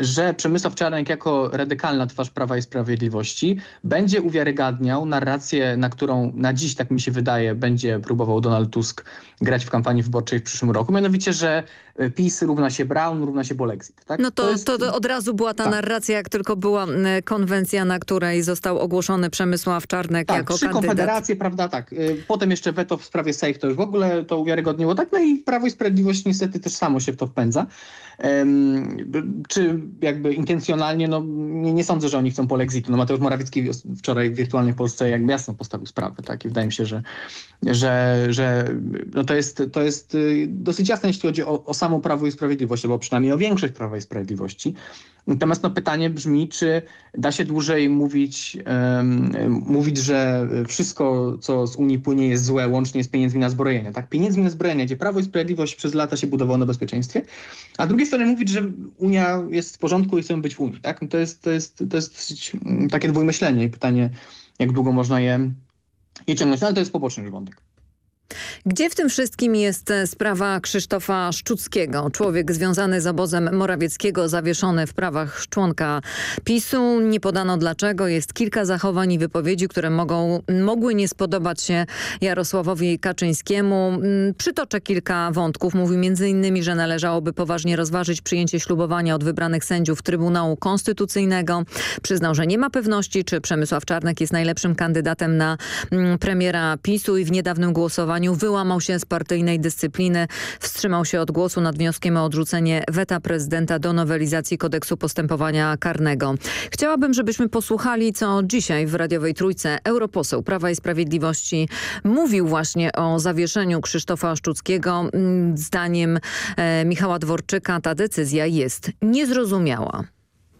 że Przemysław Czarnek jako radykalna twarz Prawa i Sprawiedliwości będzie uwiarygadniał narrację, na którą na dziś, tak mi się wydaje, będzie próbował Donald Tusk grać w kampanii wyborczej w przyszłym roku. Mianowicie, że e, PiS równa się Brown, równa się Bolexit. Tak? No to, to, jest... to, od razu była ta tak. narracja, jak tylko była konwencja, na której został ogłoszony Przemysław Czarnek Tak, jako trzy kandydat. konfederacje, prawda, tak. Y, Potem jeszcze weto w sprawie Sejf, to już w ogóle to uwiarygodniło. Tak, no i Prawo i Sprawiedliwość niestety też samo się w to wpędza. Czy jakby intencjonalnie, no nie, nie sądzę, że oni chcą polexitu. No Mateusz Morawiecki wczoraj w Wirtualnej Polsce jakby jasno postawił sprawę, tak, i wydaje mi się, że, że, że no to, jest, to jest y, dosyć jasne, jeśli chodzi o, o samo Prawo i Sprawiedliwość, albo przynajmniej o większość Prawa i Sprawiedliwości. Natomiast no, pytanie brzmi, czy da się dłużej mówić, um, mówić, że wszystko, co z Unii płynie jest złe, łącznie z pieniędzmi na zbrojenie. Tak? Pieniędzmi na zbrojenie, gdzie Prawo i Sprawiedliwość przez lata się budowało na bezpieczeństwie, a z drugiej strony mówić, że Unia jest w porządku i chcemy być w Unii. Tak? To, jest, to, jest, to jest dosyć, takie dwójmyślenie i pytanie, jak długo można je, je ciągnąć. No, ale to jest poboczny wątek. Gdzie w tym wszystkim jest e, sprawa Krzysztofa Szczuckiego? Człowiek związany z obozem Morawieckiego, zawieszony w prawach członka PiSu. Nie podano dlaczego. Jest kilka zachowań i wypowiedzi, które mogą, mogły nie spodobać się Jarosławowi Kaczyńskiemu. Mm, Przytoczę kilka wątków. Mówi m.in., że należałoby poważnie rozważyć przyjęcie ślubowania od wybranych sędziów Trybunału Konstytucyjnego. Przyznał, że nie ma pewności, czy Przemysław Czarnek jest najlepszym kandydatem na mm, premiera PiSu i w niedawnym głosowaniu wyłamał się z partyjnej dyscypliny, wstrzymał się od głosu nad wnioskiem o odrzucenie weta prezydenta do nowelizacji kodeksu postępowania karnego. Chciałabym, żebyśmy posłuchali, co dzisiaj w radiowej trójce europoseł Prawa i Sprawiedliwości mówił właśnie o zawieszeniu Krzysztofa Szczuckiego. Mm, Zdaniem e, Michała Dworczyka ta decyzja jest niezrozumiała.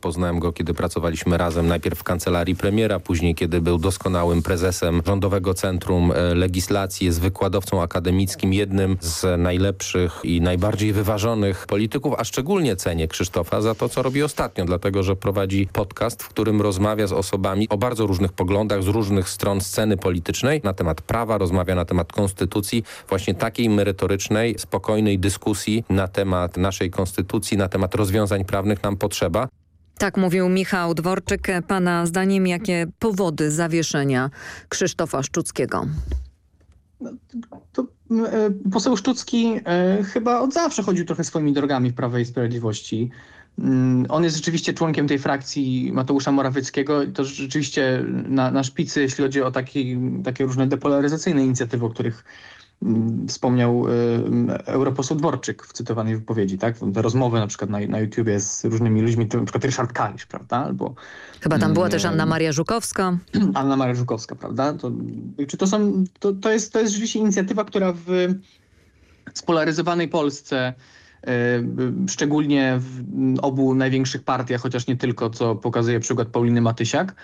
Poznałem go, kiedy pracowaliśmy razem najpierw w kancelarii premiera, później kiedy był doskonałym prezesem Rządowego Centrum e, Legislacji, jest wykładowcą akademickim, jednym z najlepszych i najbardziej wyważonych polityków, a szczególnie cenię Krzysztofa za to, co robi ostatnio, dlatego że prowadzi podcast, w którym rozmawia z osobami o bardzo różnych poglądach, z różnych stron sceny politycznej, na temat prawa, rozmawia na temat konstytucji, właśnie takiej merytorycznej, spokojnej dyskusji na temat naszej konstytucji, na temat rozwiązań prawnych nam potrzeba. Tak mówił Michał Dworczyk. Pana zdaniem jakie powody zawieszenia Krzysztofa Szczuckiego? To e, poseł Szczucki e, chyba od zawsze chodził trochę swoimi drogami w Prawie i Sprawiedliwości. Mm, On jest rzeczywiście członkiem tej frakcji Mateusza Morawieckiego to rzeczywiście na, na szpicy, jeśli chodzi o taki, takie różne depolaryzacyjne inicjatywy, o których wspomniał y, europoseł Dworczyk w cytowanej wypowiedzi, tak? Te rozmowy na przykład na, na YouTubie z różnymi ludźmi, to na przykład Ryszard Kalisz, prawda? Albo, Chyba tam była mm, też Anna Maria Żukowska. Anna Maria Żukowska, prawda? To, czy to, są, to, to, jest, to jest rzeczywiście inicjatywa, która w spolaryzowanej Polsce szczególnie w obu największych partiach, chociaż nie tylko, co pokazuje przykład Pauliny Matysiak,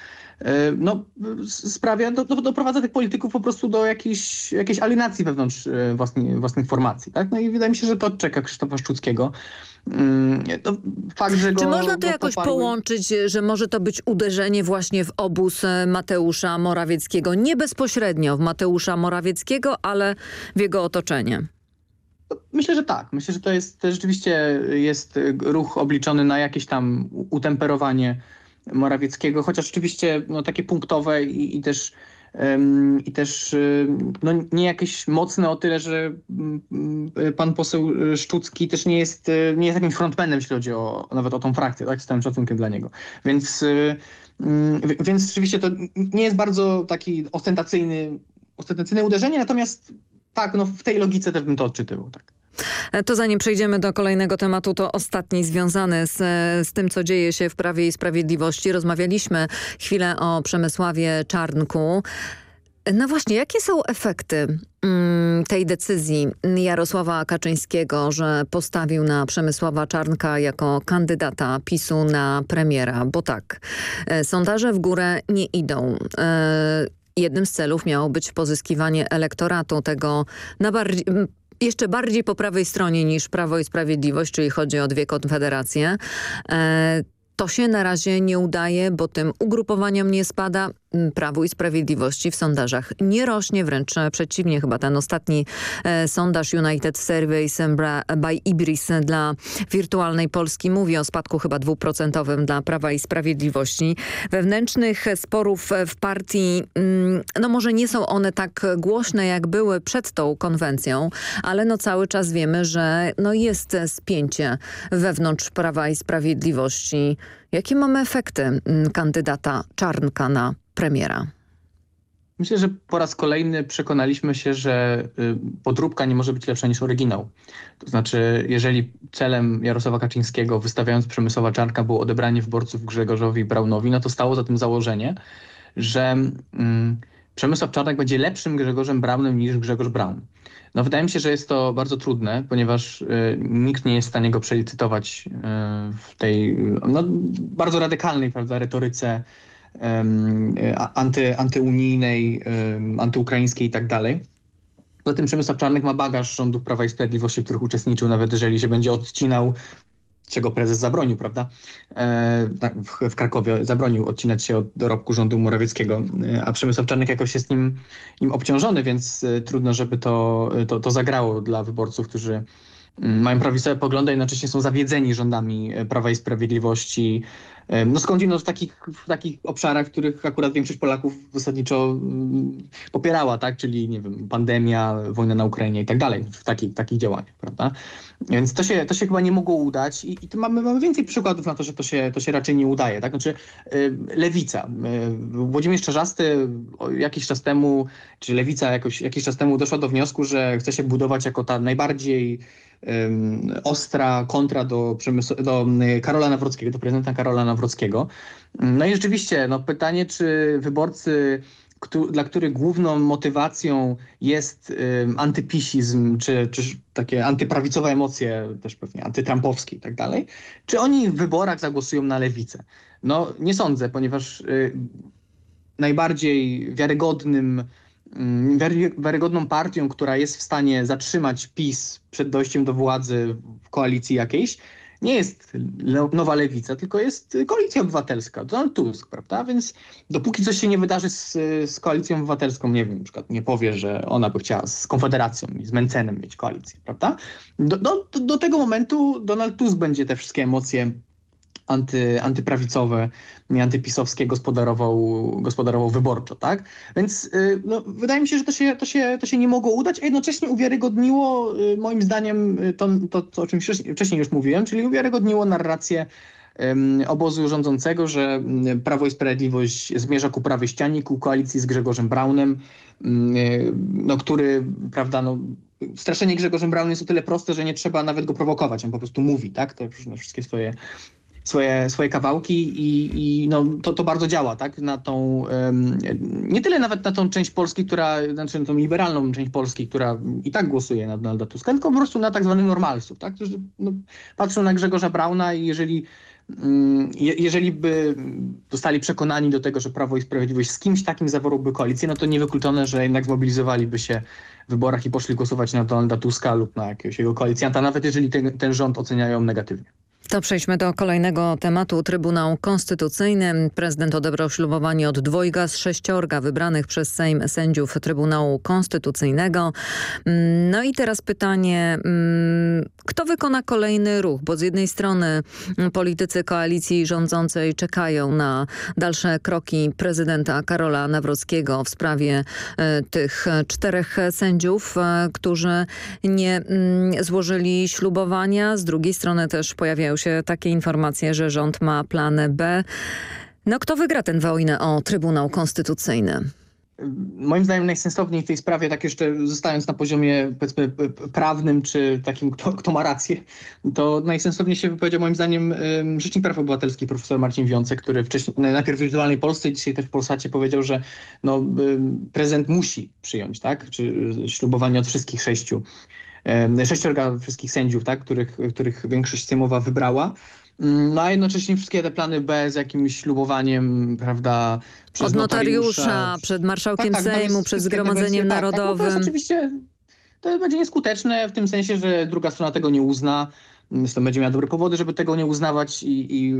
e, no, sprawia, do, do, doprowadza tych polityków po prostu do jakiejś, jakiejś alienacji wewnątrz e, własnej, własnych formacji. Tak? No i wydaje mi się, że to czeka Krzysztofa Szczuckiego. Mm, To fakt, że go, Czy można to go jakoś poparły- połączyć, że może to być uderzenie właśnie w obóz e, Mateusza Morawieckiego? Nie bezpośrednio w Mateusza Morawieckiego, ale w jego otoczenie. Myślę, że tak. Myślę, że to jest rzeczywiście jest ruch obliczony na jakieś tam utemperowanie Morawieckiego, chociaż oczywiście no, takie punktowe i, i też i też no, nie jakieś mocne o tyle, że mm, pan poseł Szczucki też nie jest, nie jest jakimś frontmanem, jeśli chodzi o, nawet o tą frakcję, tak, z całym szacunkiem dla niego. Więc, więc rzeczywiście to nie jest bardzo taki ostentacyjny, ostentacyjne uderzenie, natomiast tak, no w tej logice też bym to odczytywał, tak. E, To zanim przejdziemy do kolejnego tematu, to ostatni związany z, z tym, co dzieje się w Prawie i Sprawiedliwości. Rozmawialiśmy chwilę o Przemysławie Czarnku. No właśnie, jakie są efekty mm, tej decyzji Jarosława Kaczyńskiego, że postawił na Przemysława Czarnka jako kandydata PiSu na premiera? Bo tak, e, sondaże w górę nie idą. E, Jednym z celów miało być pozyskiwanie elektoratu tego na bardziej, jeszcze bardziej po prawej stronie niż Prawo i Sprawiedliwość, czyli chodzi o dwie konfederacje. E, to się na razie nie udaje, bo tym ugrupowaniom nie spada. Prawu i Sprawiedliwości w sondażach nie rośnie, wręcz przeciwnie. Chyba ten ostatni e, sondaż United Surveys by Ibris dla wirtualnej Polski mówi o spadku chyba dwuprocentowym dla Prawa i Sprawiedliwości. Wewnętrznych sporów w partii, mm, no może nie są one tak głośne jak były przed tą konwencją, ale no cały czas wiemy, że no jest spięcie wewnątrz Prawa i Sprawiedliwości. Jakie mamy efekty mm, kandydata Czarnka na premiera? Myślę, że po raz kolejny przekonaliśmy się, że y, podróbka nie może być lepsza niż oryginał. To znaczy, jeżeli celem Jarosława Kaczyńskiego, wystawiając Przemysława Czarnka, było odebranie wyborców Grzegorzowi Braunowi, no to stało za tym założenie, że um, Przemysław Czarnek będzie lepszym Grzegorzem Braunem niż Grzegorz Braun. No wydaje mi się, że jest to bardzo trudne, ponieważ y, nikt nie jest w stanie go przelicytować y, w tej no, bardzo radykalnej prawda, retoryce anty, antyunijnej, antyukraińskiej i tak dalej. Poza tym Przemysław Czarnek ma bagaż rządów Prawa i Sprawiedliwości, w których uczestniczył, nawet jeżeli się będzie odcinał czego prezes zabronił, prawda? E, tak, w, w, Krakowie zabronił odcinać się od dorobku rządu Morawieckiego, e, a Przemysław Czarnek jakoś jest nim, nim obciążony, więc e, trudno, żeby to, to, to zagrało dla wyborców, którzy mm, mają prawicowe poglądy, jednocześnie są zawiedzeni rządami Prawa i Sprawiedliwości, no skądinąd w takich, w takich obszarach, w których akurat większość Polaków zasadniczo mm, popierała, tak? czyli nie wiem, pandemia, wojna na Ukrainie i tak dalej, w takich, takich działaniach, prawda? Więc to się, to się chyba nie mogło udać i, i tu mamy, mamy więcej przykładów na to, że to się, to się raczej nie udaje. Tak? Znaczy Lewica. Y, Włodzimierz Czarzasty jakiś czas temu, czy Lewica jakoś, jakiś czas temu doszła do wniosku, że chce się budować jako ta najbardziej ostra kontra do, do Karola Nawrockiego, do prezydenta Karola Nawrockiego. No i rzeczywiście, no pytanie, czy wyborcy dla których główną motywacją jest y, antypisizm, czy, czy takie antyprawicowe emocje, też pewnie antytrampowskie i tak dalej, czy oni w wyborach zagłosują na lewicę? No nie sądzę, ponieważ y, najbardziej wiarygodnym Mm, wiarygodną partią, która jest w stanie zatrzymać PiS przed dojściem do władzy w koalicji jakiejś, nie jest nowa lewica, tylko jest koalicja obywatelska, Donald Tusk, prawda? Więc dopóki coś się nie wydarzy z, z koalicją obywatelską, nie wiem, na przykład nie powie, że ona by chciała z Konfederacją i z Mencenem mieć koalicję, prawda? Do, do, do tego momentu Donald Tusk będzie te wszystkie emocje anty, antyprawicowe, antypisowskie gospodarował, gospodarował wyborczo, tak? Więc y, no, wydaje mi się, że to się, to, się, to się nie mogło udać, a jednocześnie uwiarygodniło y, moim zdaniem to, to, to, o czym wcześniej już mówiłem, czyli uwiarygodniło narrację obozu rządzącego, że Prawo i Sprawiedliwość zmierza ku prawej ścianie, ku koalicji z Grzegorzem Braunem, no, który, prawda, no, straszenie Grzegorzem Braunem jest o tyle proste, że nie trzeba nawet go prowokować, on po prostu mówi, tak, te wszystkie swoje swoje, swoje kawałki i, i no, to, to bardzo działa, tak? Na tą, nie tyle nawet na tą część Polski, która, znaczy na tą liberalną część Polski, która i tak głosuje na Donalda Tuska, tylko po prostu na tak zwanych normalsów, tak? Którzy no, patrzą na Grzegorza Brauna i jeżeli mm, je, jeżeli by zostali przekonani do tego, że Prawo i Sprawiedliwość z kimś takim zawarłoby koalicję, no to niewykluczone, że jednak zmobilizowaliby się w wyborach i poszli głosować na Donalda Tuska lub na jakiegoś jego koalicjanta, nawet jeżeli ten, ten rząd oceniają negatywnie. To przejdźmy do kolejnego tematu. Trybunał Konstytucyjny. Prezydent odebrał ślubowanie od dwojga z sześciorga wybranych przez Sejm sędziów Trybunału Konstytucyjnego. No i teraz pytanie, mm, kto wykona kolejny ruch? Bo z jednej strony politycy koalicji rządzącej czekają na dalsze kroki prezydenta Karola Nawrockiego w sprawie e, tych czterech sędziów, e, którzy nie mm, złożyli ślubowania. Z drugiej strony też pojawiają się się takie informacje, że rząd ma plan B. No kto wygra tę wojnę o Trybunał Konstytucyjny? Moim zdaniem najsensowniej w tej sprawie, tak jeszcze zostając na poziomie powiedzmy prawnym, czy takim kto, kto ma rację, to najsensowniej się wypowiedział moim zdaniem Rzecznik Praw Obywatelskich profesor Marcin Wiącek, który wcześniej, najpierw w Wirtualnej Polsce dzisiaj też w Polsacie powiedział, że no, prezydent musi przyjąć, tak, czy ślubowanie od wszystkich sześciu sześciorga wszystkich sędziów, tak, których, których większość sejmowa wybrała. Mm, no a jednocześnie wszystkie te plany B z jakimś ślubowaniem, prawda, przez Od notariusza, notariusza przed marszałkiem tak, tak, Sejmu, przed Zgromadzeniem tak, Narodowym. Tak, no to oczywiście to będzie nieskuteczne w tym sensie, że druga strona tego nie uzna. To będzie miała dobre powody, żeby tego nie uznawać i, i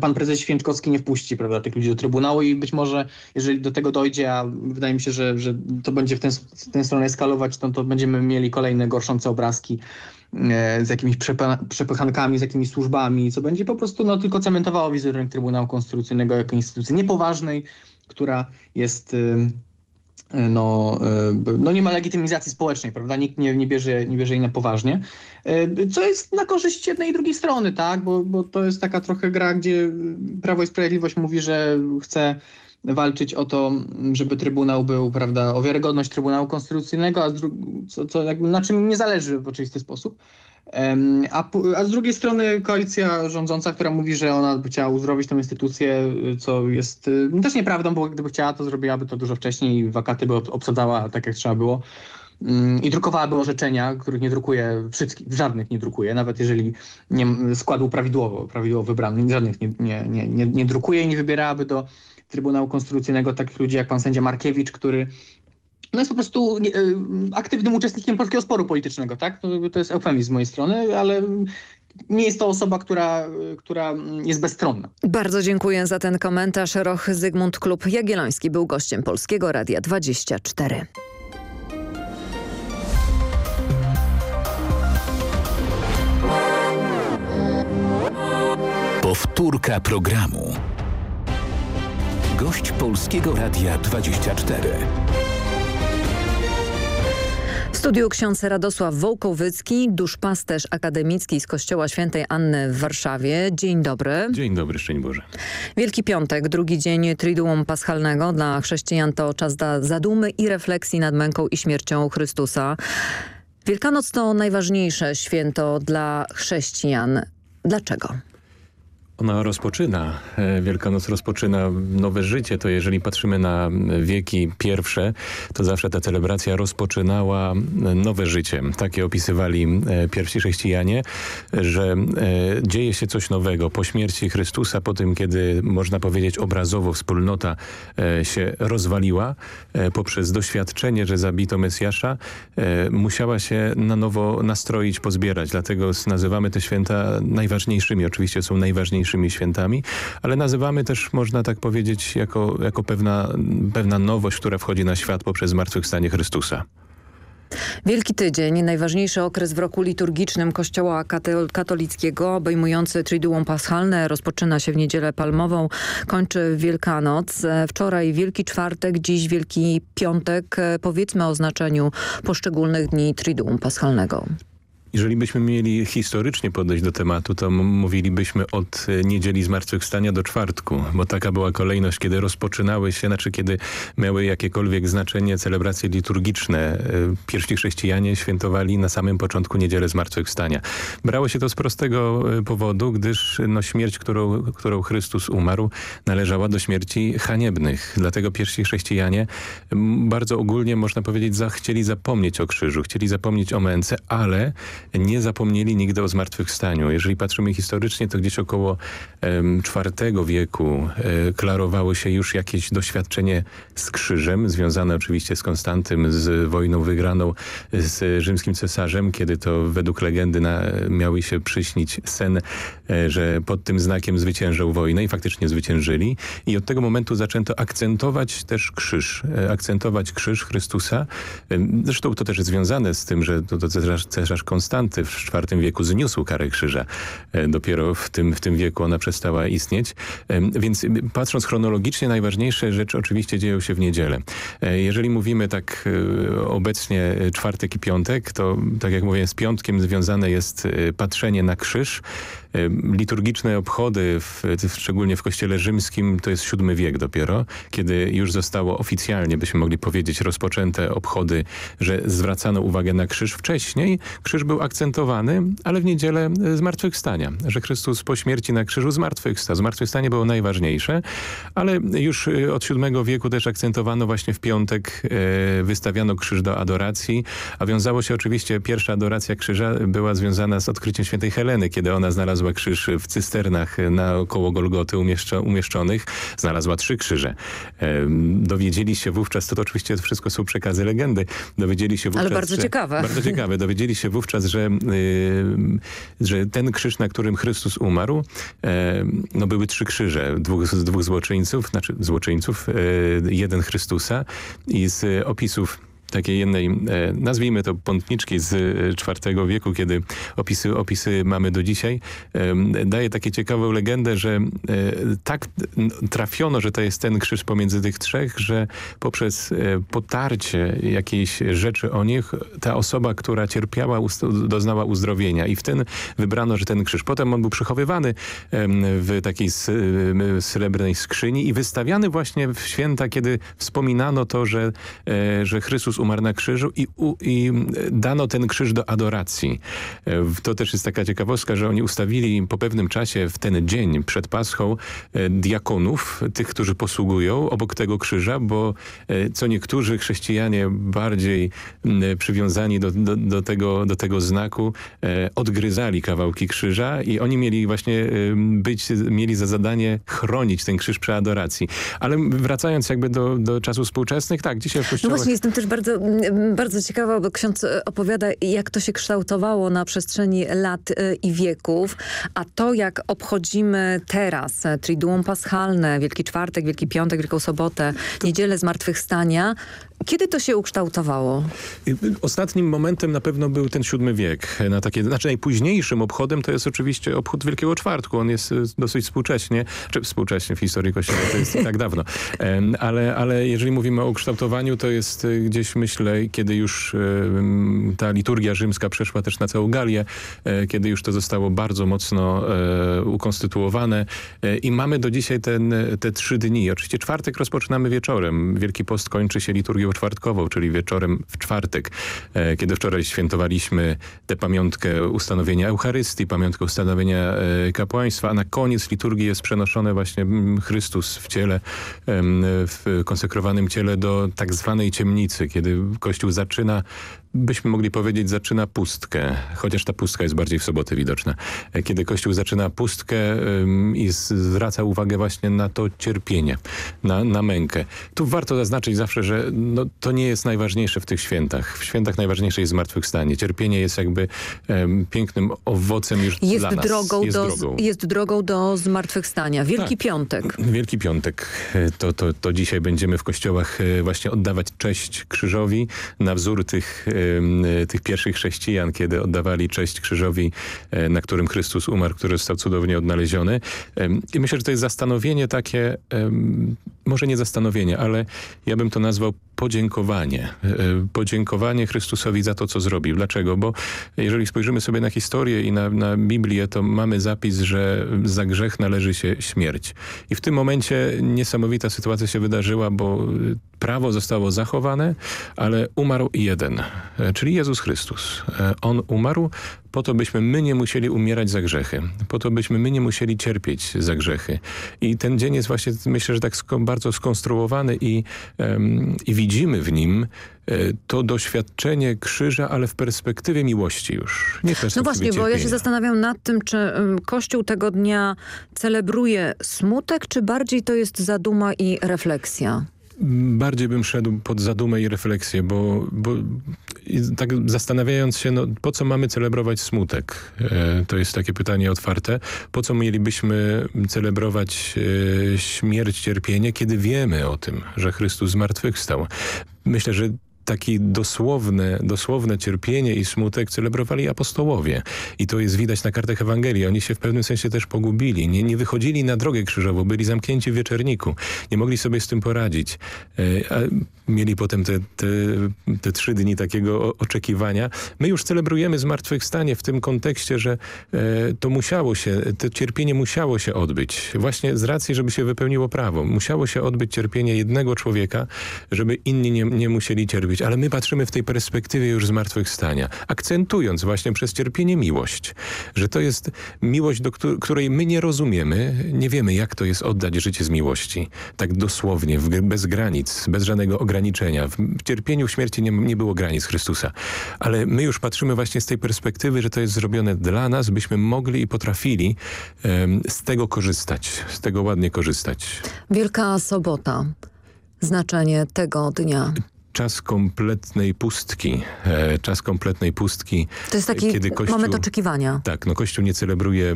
pan prezes Święczkowski nie wpuści prawda, tych ludzi do Trybunału i być może, jeżeli do tego dojdzie, a wydaje mi się, że, że to będzie w, ten, w tę stronę eskalować, to, to będziemy mieli kolejne gorszące obrazki e, z jakimiś przepychankami, z jakimiś służbami, co będzie po prostu no, tylko cementowało wizerunek Trybunału Konstytucyjnego jako instytucji niepoważnej, która jest no, no nie ma legitymizacji społecznej, prawda? Nikt nie, nie, bierze, nie bierze jej na poważnie. Co jest na korzyść jednej i drugiej strony, tak? Bo, bo to jest taka trochę gra, gdzie Prawo i Sprawiedliwość mówi, że chce walczyć o to, żeby Trybunał był, prawda, o wiarygodność Trybunału Konstytucyjnego, a co, co jakby na czym nie zależy w oczywisty sposób. A, a, z drugiej strony koalicja rządząca, która mówi, że ona by chciała uzdrowić tę instytucję, co jest no, też nieprawdą, bo gdyby chciała, to zrobiłaby to dużo wcześniej i wakaty by obsadzała tak, jak trzeba było. Mm, I drukowałaby orzeczenia, których nie drukuje wszystkich, żadnych nie drukuje, nawet jeżeli nie, skład był prawidłowo, prawidłowo wybrany, żadnych nie, nie, nie, nie, nie drukuje i nie wybierałaby do Trybunału Konstytucyjnego takich ludzi jak pan sędzia Markiewicz, który no jest po prostu e, aktywnym uczestnikiem polskiego sporu politycznego, tak? To, to jest eufemizm z mojej strony, ale nie jest to osoba, która, która jest bezstronna. Bardzo dziękuję za ten komentarz. Roch Zygmunt Klub Jagielloński był gościem Polskiego Radia 24. Powtórka programu. Gość Polskiego Radia 24. W studiu ksiądz Radosław Wołkowycki, duszpasterz akademicki z Kościoła Świętej Anny w Warszawie. Dzień dobry. Dzień dobry, szczęść Boże. Wielki Piątek, drugi dzień Triduum Paschalnego. Dla chrześcijan to czas zadumy i refleksji nad męką i śmiercią Chrystusa. Wielkanoc to najważniejsze święto dla chrześcijan. Dlaczego? Ona rozpoczyna, e, Wielkanoc rozpoczyna nowe życie. To jeżeli patrzymy na wieki pierwsze, to zawsze ta celebracja rozpoczynała nowe życie. Takie opisywali e, pierwsi chrześcijanie, że e, dzieje się coś nowego. Po śmierci Chrystusa, po tym, kiedy można powiedzieć obrazowo wspólnota się rozwaliła, poprzez doświadczenie, że zabito Mesjasza, musiała się na nowo nastroić, pozbierać. Dlatego nazywamy te święta najważniejszymi. Oczywiście są najważniejsze najważniejszymi świętami, ale nazywamy też, można tak powiedzieć, jako, jako pewna, pewna nowość, która wchodzi na świat poprzez zmartwychwstanie Chrystusa. Wielki Tydzień, najważniejszy okres w roku liturgicznym Kościoła katolickiego, obejmujący Triduum Paschalne, rozpoczyna się w Niedzielę Palmową, kończy Wielkanoc. Wczoraj Wielki Czwartek, dziś Wielki Piątek. Powiedzmy o znaczeniu poszczególnych dni Triduum Paschalnego. Jeżeli byśmy mieli historycznie podejść do tematu, to mówilibyśmy od e, niedzieli zmartwychwstania do czwartku, bo taka była kolejność, kiedy rozpoczynały się, znaczy kiedy miały jakiekolwiek znaczenie celebracje liturgiczne. E, pierwsi chrześcijanie świętowali na samym początku niedzielę zmartwychwstania. Brało się to z prostego e, powodu, gdyż no, śmierć, którą, którą Chrystus umarł, należała do śmierci haniebnych. Dlatego pierwsi chrześcijanie bardzo ogólnie, można powiedzieć, chcieli zapomnieć o krzyżu, chcieli zapomnieć o męce, ale nie zapomnieli nigdy o zmartwychwstaniu. Jeżeli patrzymy historycznie, to gdzieś około IV wieku e, klarowało się już jakieś doświadczenie z krzyżem, związane oczywiście z Konstantym, z wojną wygraną z rzymskim cesarzem, kiedy to według legendy na, miały się przyśnić sen, e, że pod tym znakiem zwyciężał wojnę i faktycznie zwyciężyli. I od tego momentu zaczęto akcentować też krzyż, e, akcentować krzyż Chrystusa. Zresztą to też jest związane z tym, że to, to cesarz, cesarz Konstanty w IV wieku zniósł karę krzyża. E, dopiero w tym, w tym wieku ona przestała istnieć. Więc patrząc chronologicznie, najważniejsze rzeczy oczywiście dzieją się w niedzielę. E, jeżeli mówimy tak e, obecnie czwartek i piątek, to tak jak mówię, z piątkiem związane jest patrzenie na krzyż, liturgiczne obchody, w, szczególnie w kościele rzymskim, to jest VII wiek dopiero, kiedy już zostało oficjalnie, byśmy mogli powiedzieć, rozpoczęte obchody, że zwracano uwagę na krzyż. Wcześniej krzyż był akcentowany, ale w niedzielę zmartwychwstania, że Chrystus po śmierci na krzyżu zmartwychwstał. Zmartwychwstanie było najważniejsze, ale już y, od VII wieku też akcentowano właśnie w piątek, e, wystawiano krzyż do adoracji, a wiązało się oczywiście, pierwsza adoracja krzyża była związana z odkryciem świętej Heleny, kiedy ona znalazła znalazła krzyż w cysternach naokoło Golgoty umieszczo, umieszczonych. Znalazła trzy krzyże. Dowiedzieli się wówczas, to, to oczywiście wszystko są przekazy legendy, dowiedzieli się wówczas... Ale bardzo że, ciekawe. Bardzo ciekawe. Dowiedzieli się wówczas, że, że ten krzyż, na którym Chrystus umarł, no były trzy krzyże. Dwóch, dwóch złoczyńców, znaczy złoczyńców, jeden Chrystusa i z opisów takiej jednej, e, nazwijmy to pątniczki z IV e, wieku, kiedy opisy, opisy mamy do dzisiaj, daje takie ciekawą legendę, że e, tak trafiono, że to jest ten krzyż pomiędzy tych trzech, że poprzez potarcie jakiejś rzeczy o nich, ta osoba, która cierpiała, doznała uzdrowienia i w ten wybrano, że ten krzyż. Potem on był przechowywany w takiej srebrnej skrzyni i wystawiany właśnie w święta, kiedy wspominano to, że, że Chrystus umarł na krzyżu i, u, i dano ten krzyż do adoracji. E, to też jest taka ciekawostka, że oni ustawili po pewnym czasie w ten dzień przed Paschą e, diakonów, tych, którzy posługują obok tego krzyża, bo e, co niektórzy chrześcijanie bardziej przywiązani do, do, do, tego, do tego znaku odgryzali kawałki krzyża i oni mieli właśnie być, mieli za zadanie chronić ten krzyż przy adoracji. Ale wracając jakby do, do czasów współczesnych, tak, dzisiaj w kościołach... No właśnie, jestem też bardzo bardzo, bardzo ciekawa, bo ksiądz e, opowiada, jak to się kształtowało na przestrzeni lat e, i wieków, a to, jak obchodzimy teraz e, Triduum Paschalne, Wielki Czwartek, Wielki Piątek, Wielką Sobotę, Niedzielę Zmartwychwstania, kiedy to się ukształtowało? Ostatnim momentem na pewno był ten siódmy wiek. Na takie, znaczy najpóźniejszym obchodem to jest oczywiście obchód Wielkiego Czwartku. On jest dosyć współcześnie, czy współcześnie w historii Kościoła, to jest tak dawno. Ale, ale jeżeli mówimy o ukształtowaniu, to jest gdzieś myślę, kiedy już ta liturgia rzymska przeszła też na całą Galię, e, kiedy już to zostało bardzo mocno e, ukonstytuowane e, i mamy do dzisiaj ten, te trzy dni. Oczywiście czwartek rozpoczynamy wieczorem. Wielki Post kończy się liturgią czwartkową, czyli wieczorem w czwartek, kiedy wczoraj świętowaliśmy tę pamiątkę ustanowienia Eucharystii, pamiątkę ustanowienia kapłaństwa, a na koniec liturgii jest przenoszone właśnie Chrystus w ciele, w konsekrowanym ciele do tak zwanej ciemnicy, kiedy Kościół zaczyna byśmy mogli powiedzieć, zaczyna pustkę, chociaż ta pustka jest bardziej w soboty widoczna. Kiedy Kościół zaczyna pustkę i zwraca uwagę właśnie na to cierpienie, na, na mękę. Tu warto zaznaczyć zawsze, że no, to nie jest najważniejsze w tych świętach. W świętach najważniejsze jest zmartwychwstanie. Cierpienie jest jakby pięknym owocem już jest dla nas. Drogą jest, do, drogą. jest drogą do zmartwychwstania. Wielki tak. Piątek. Wielki Piątek. To, to, to dzisiaj będziemy w kościołach e, właśnie oddawać cześć krzyżowi na wzór tych E, tych pierwszych chrześcijan, kiedy oddawali cześć krzyżowi, e, na którym Chrystus umarł, który został cudownie odnaleziony. I myślę, że to jest zastanowienie takie, może nie zastanowienie, ale ja bym to nazwał podziękowanie. E, podziękowanie Chrystusowi za to, co zrobił. Dlaczego? Bo jeżeli spojrzymy sobie na historię i na, na Biblię, to mamy zapis, że za grzech należy się śmierć. I w tym momencie niesamowita sytuacja się wydarzyła, bo prawo zostało zachowane, ale umarł jeden, czyli Jezus Chrystus. E, on umarł po to, byśmy my nie musieli umierać za grzechy, po to, byśmy my nie musieli cierpieć za grzechy. I ten dzień jest właśnie, myślę, że tak bardzo skonstruowany i, um, i widzimy w nim e, to doświadczenie krzyża, ale w perspektywie miłości już. Nie no właśnie, cierpienia. bo ja się zastanawiam nad tym, czy Kościół tego dnia celebruje smutek, czy bardziej to jest zaduma i refleksja? Bardziej bym szedł pod zadumę i refleksję, bo, bo tak zastanawiając się, no, po co mamy celebrować smutek? E, to jest takie pytanie otwarte. Po co mielibyśmy celebrować e, śmierć, cierpienie, kiedy wiemy o tym, że Chrystus zmartwychwstał? Myślę, że takie dosłowne, dosłowne cierpienie i smutek celebrowali apostołowie. I to jest widać na kartach Ewangelii. Oni się w pewnym sensie też pogubili. Nie, nie wychodzili na drogę krzyżową, byli zamknięci w wieczerniku. Nie mogli sobie z tym poradzić. E, mieli potem te, te, te trzy dni takiego oczekiwania. My już celebrujemy zmartwychwstanie w tym kontekście, że e, to musiało się, to cierpienie musiało się odbyć. Właśnie z racji, żeby się wypełniło prawo. Musiało się odbyć cierpienie jednego człowieka, żeby inni nie, nie musieli cierpieć ale my patrzymy w tej perspektywie już zmartwychwstania, akcentując właśnie przez cierpienie miłość, że to jest miłość, do której my nie rozumiemy, nie wiemy jak to jest oddać życie z miłości, tak dosłownie, bez granic, bez żadnego ograniczenia. W cierpieniu, w śmierci nie, nie było granic Chrystusa, ale my już patrzymy właśnie z tej perspektywy, że to jest zrobione dla nas, byśmy mogli i potrafili um, z tego korzystać, z tego ładnie korzystać. Wielka Sobota znaczenie tego dnia? Czas kompletnej pustki. E, czas kompletnej pustki. To jest taki kiedy Kościół, moment oczekiwania. Tak, no Kościół nie celebruje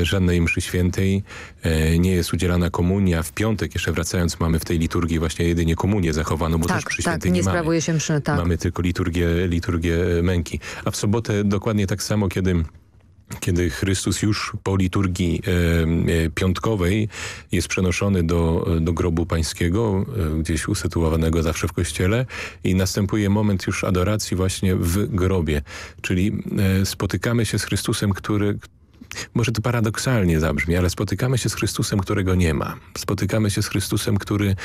e, żadnej mszy świętej, e, nie jest udzielana komunia. W piątek, jeszcze wracając, mamy w tej liturgii właśnie jedynie komunię zachowaną, bo tak, też mszy tak, nie, nie sprawuje się mszy, tak. Mamy tylko liturgię, liturgię męki. A w sobotę dokładnie tak samo, kiedy kiedy Chrystus już po liturgii e, e, piątkowej jest przenoszony do, do grobu pańskiego, e, gdzieś usytuowanego zawsze w kościele i następuje moment już adoracji właśnie w grobie. Czyli spotykamy się z Chrystusem, który, może to paradoksalnie zabrzmi, ale spotykamy się z Chrystusem, którego nie ma. Spotykamy się z Chrystusem, który,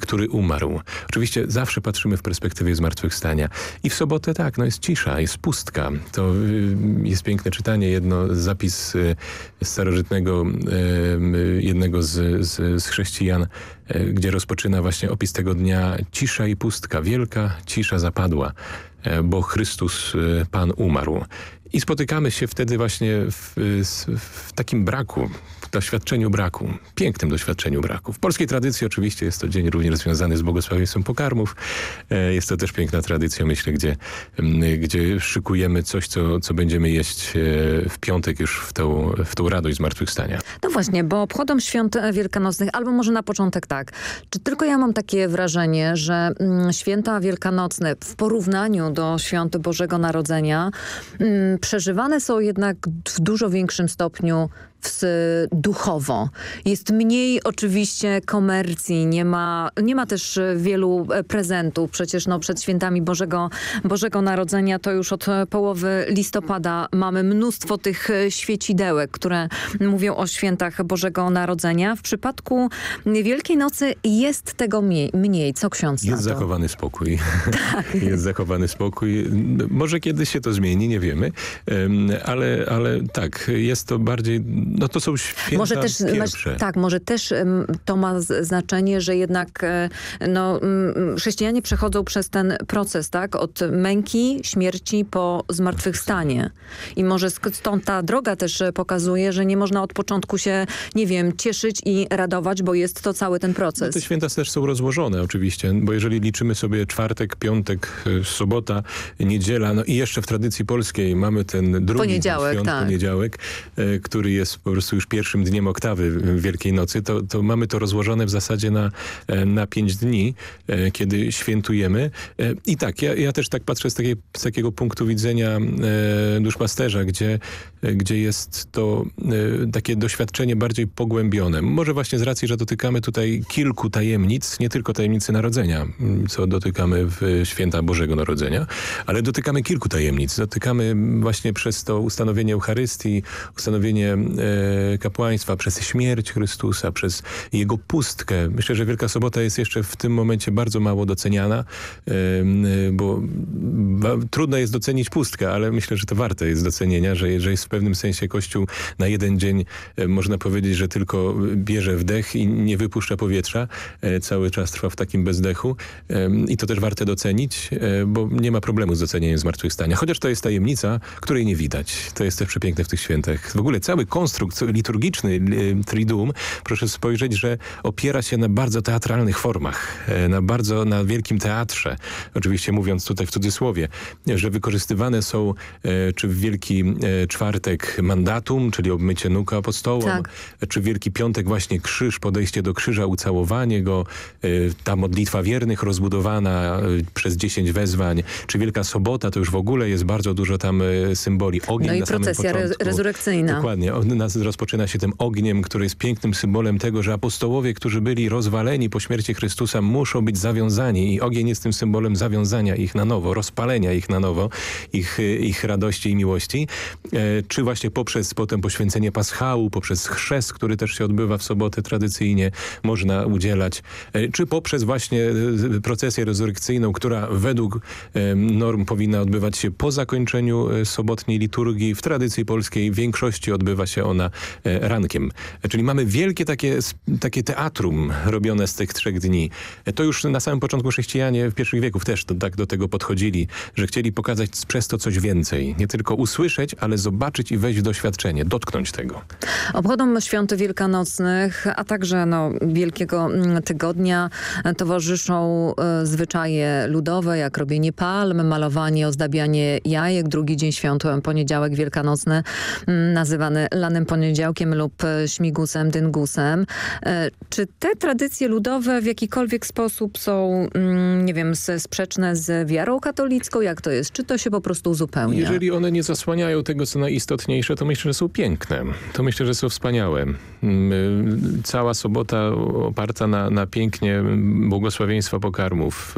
który umarł. Oczywiście zawsze patrzymy w perspektywie zmartwychwstania. I w sobotę tak, no jest cisza, jest pustka. To y, jest piękne czytanie, jedno zapis y, starożytnego jednego z, z, z chrześcijan, gdzie rozpoczyna właśnie opis tego dnia cisza i pustka, wielka cisza zapadła bo Chrystus Pan umarł. I spotykamy się wtedy właśnie w, w, takim braku, w doświadczeniu braku, pięknym doświadczeniu braku. W polskiej tradycji oczywiście jest to dzień również związany z błogosławieństwem pokarmów. E, jest to też piękna tradycja, myślę, gdzie, gdzie szykujemy coś, co, co będziemy jeść e, w piątek już w tą, w tą radość zmartwychwstania. No właśnie, bo obchodzą świąt wielkanocnych, albo może na początek tak. Czy tylko ja mam takie wrażenie, że mm, święta wielkanocne w porównaniu do świąt Bożego Narodzenia mm, przeżywane są jednak w dużo większym stopniu duchowo. Jest mniej oczywiście komercji, nie ma, nie ma też wielu e, prezentów. Przecież no, przed świętami Bożego, Bożego Narodzenia to już od połowy listopada mamy mnóstwo tych e, świecidełek, które mówią o świętach Bożego Narodzenia. W przypadku Wielkiej Nocy jest tego mniej. mniej. Co ksiądz Jest zachowany spokój. Tak. jest zachowany spokój. Może kiedyś się to zmieni, nie wiemy. Ale, ale tak, jest to bardziej no to są święta może też, pierwsze. Tak, może też to ma znaczenie, że jednak e, no, chrześcijanie przechodzą przez ten proces, tak? Od męki, śmierci po zmartwychwstanie. I może stąd ta droga też pokazuje, że nie można od początku się, nie wiem, cieszyć i radować, bo jest to cały ten proces. No te święta też są rozłożone oczywiście, bo jeżeli liczymy sobie czwartek, piątek, e, sobota, niedziela, no i jeszcze w tradycji polskiej mamy ten drugi poniedziałek, świąt, tak. poniedziałek, e, który jest po prostu już pierwszym dniem oktawy Wielkiej Nocy, to, to mamy to rozłożone w zasadzie na, e, na pięć dni, e, kiedy świętujemy. E, I tak, ja, ja też tak patrzę z, takiej, z takiego punktu widzenia duszpasterza, gdzie, gdzie jest to takie doświadczenie bardziej pogłębione. Może właśnie z racji, że dotykamy tutaj kilku tajemnic, nie tylko tajemnicy Narodzenia, co dotykamy w święta Bożego Narodzenia, ale dotykamy kilku tajemnic. Dotykamy właśnie przez to ustanowienie Eucharystii, ustanowienie E, kapłaństwa, przez śmierć Chrystusa, przez Jego pustkę. Myślę, że Wielka Sobota jest jeszcze w tym momencie bardzo mało doceniana, e, bo trudno jest docenić pustkę, ale myślę, że to warte jest docenienia, że, że jest w pewnym sensie Kościół na jeden dzień, e, można powiedzieć, że tylko bierze wdech i nie wypuszcza powietrza. Cały czas trwa w takim bezdechu i to też warte docenić, bo nie ma problemu z docenieniem zmartwychwstania. Chociaż to jest tajemnica, której nie widać. To jest też przepiękne w tych świętach. W ogóle cały konstrukt liturgiczny Triduum, proszę spojrzeć, że opiera się na bardzo teatralnych formach, e, na bardzo, na wielkim teatrze. Oczywiście mówiąc tutaj w cudzysłowie, że wykorzystywane są e, czy w Wielki e, Czwartek mandatum, czyli obmycie nóg apostołom, tak. czy Wielki Piątek właśnie krzyż, podejście do krzyża, ucałowanie go, ta modlitwa wiernych rozbudowana przez dziesięć wezwań, czy Wielka Sobota, to już w ogóle jest bardzo dużo tam symboli. Ogień no i na procesja samym początku. rezurekcyjna. Dokładnie. Na rozpoczyna się tym ogniem, który jest pięknym symbolem tego, że apostołowie, którzy byli rozwaleni po śmierci Chrystusa, muszą być zawiązani i ogień jest tym symbolem zawiązania ich na nowo, rozpalenia ich na nowo, ich, ich radości i miłości. E, czy właśnie poprzez potem poświęcenie paschału, poprzez chrzest, który też się odbywa w sobotę tradycyjnie, można udzielać, e, czy poprzez właśnie e, procesję rezurekcyjną, która według norm powinna odbywać się po zakończeniu sobotniej liturgii. W tradycji polskiej w większości odbywa się ona rankiem. Czyli mamy wielkie takie, takie teatrum robione z tych trzech dni. To już na samym początku chrześcijanie w pierwszych wieków też tak do tego podchodzili, że chcieli pokazać przez to coś więcej. Nie tylko usłyszeć, ale zobaczyć i wejść w doświadczenie, dotknąć tego. Obchodą świąt wielkanocnych, a także no, Wielkiego mm, Tygodnia towarzyszą e, zwyczaje ludowe, jak robienie palm, malowanie, ozdabianie jajek. Drugi dzień świąt, poniedziałek wielkanocny, mm, nazywany lanym poniedziałkiem lub e, śmigusem, dyngusem. E, czy te tradycje ludowe w jakikolwiek sposób są, mm, nie wiem, sprzeczne z wiarą katolicką? Jak to jest? Czy to się po prostu uzupełnia? Jeżeli one nie zasłaniają tego, co najistotniejsze, to myślę, że są piękne. To myślę, że są wspaniałe. Mm, cała sobota oparta na, na pięknie błogosławieństwa pokarmów.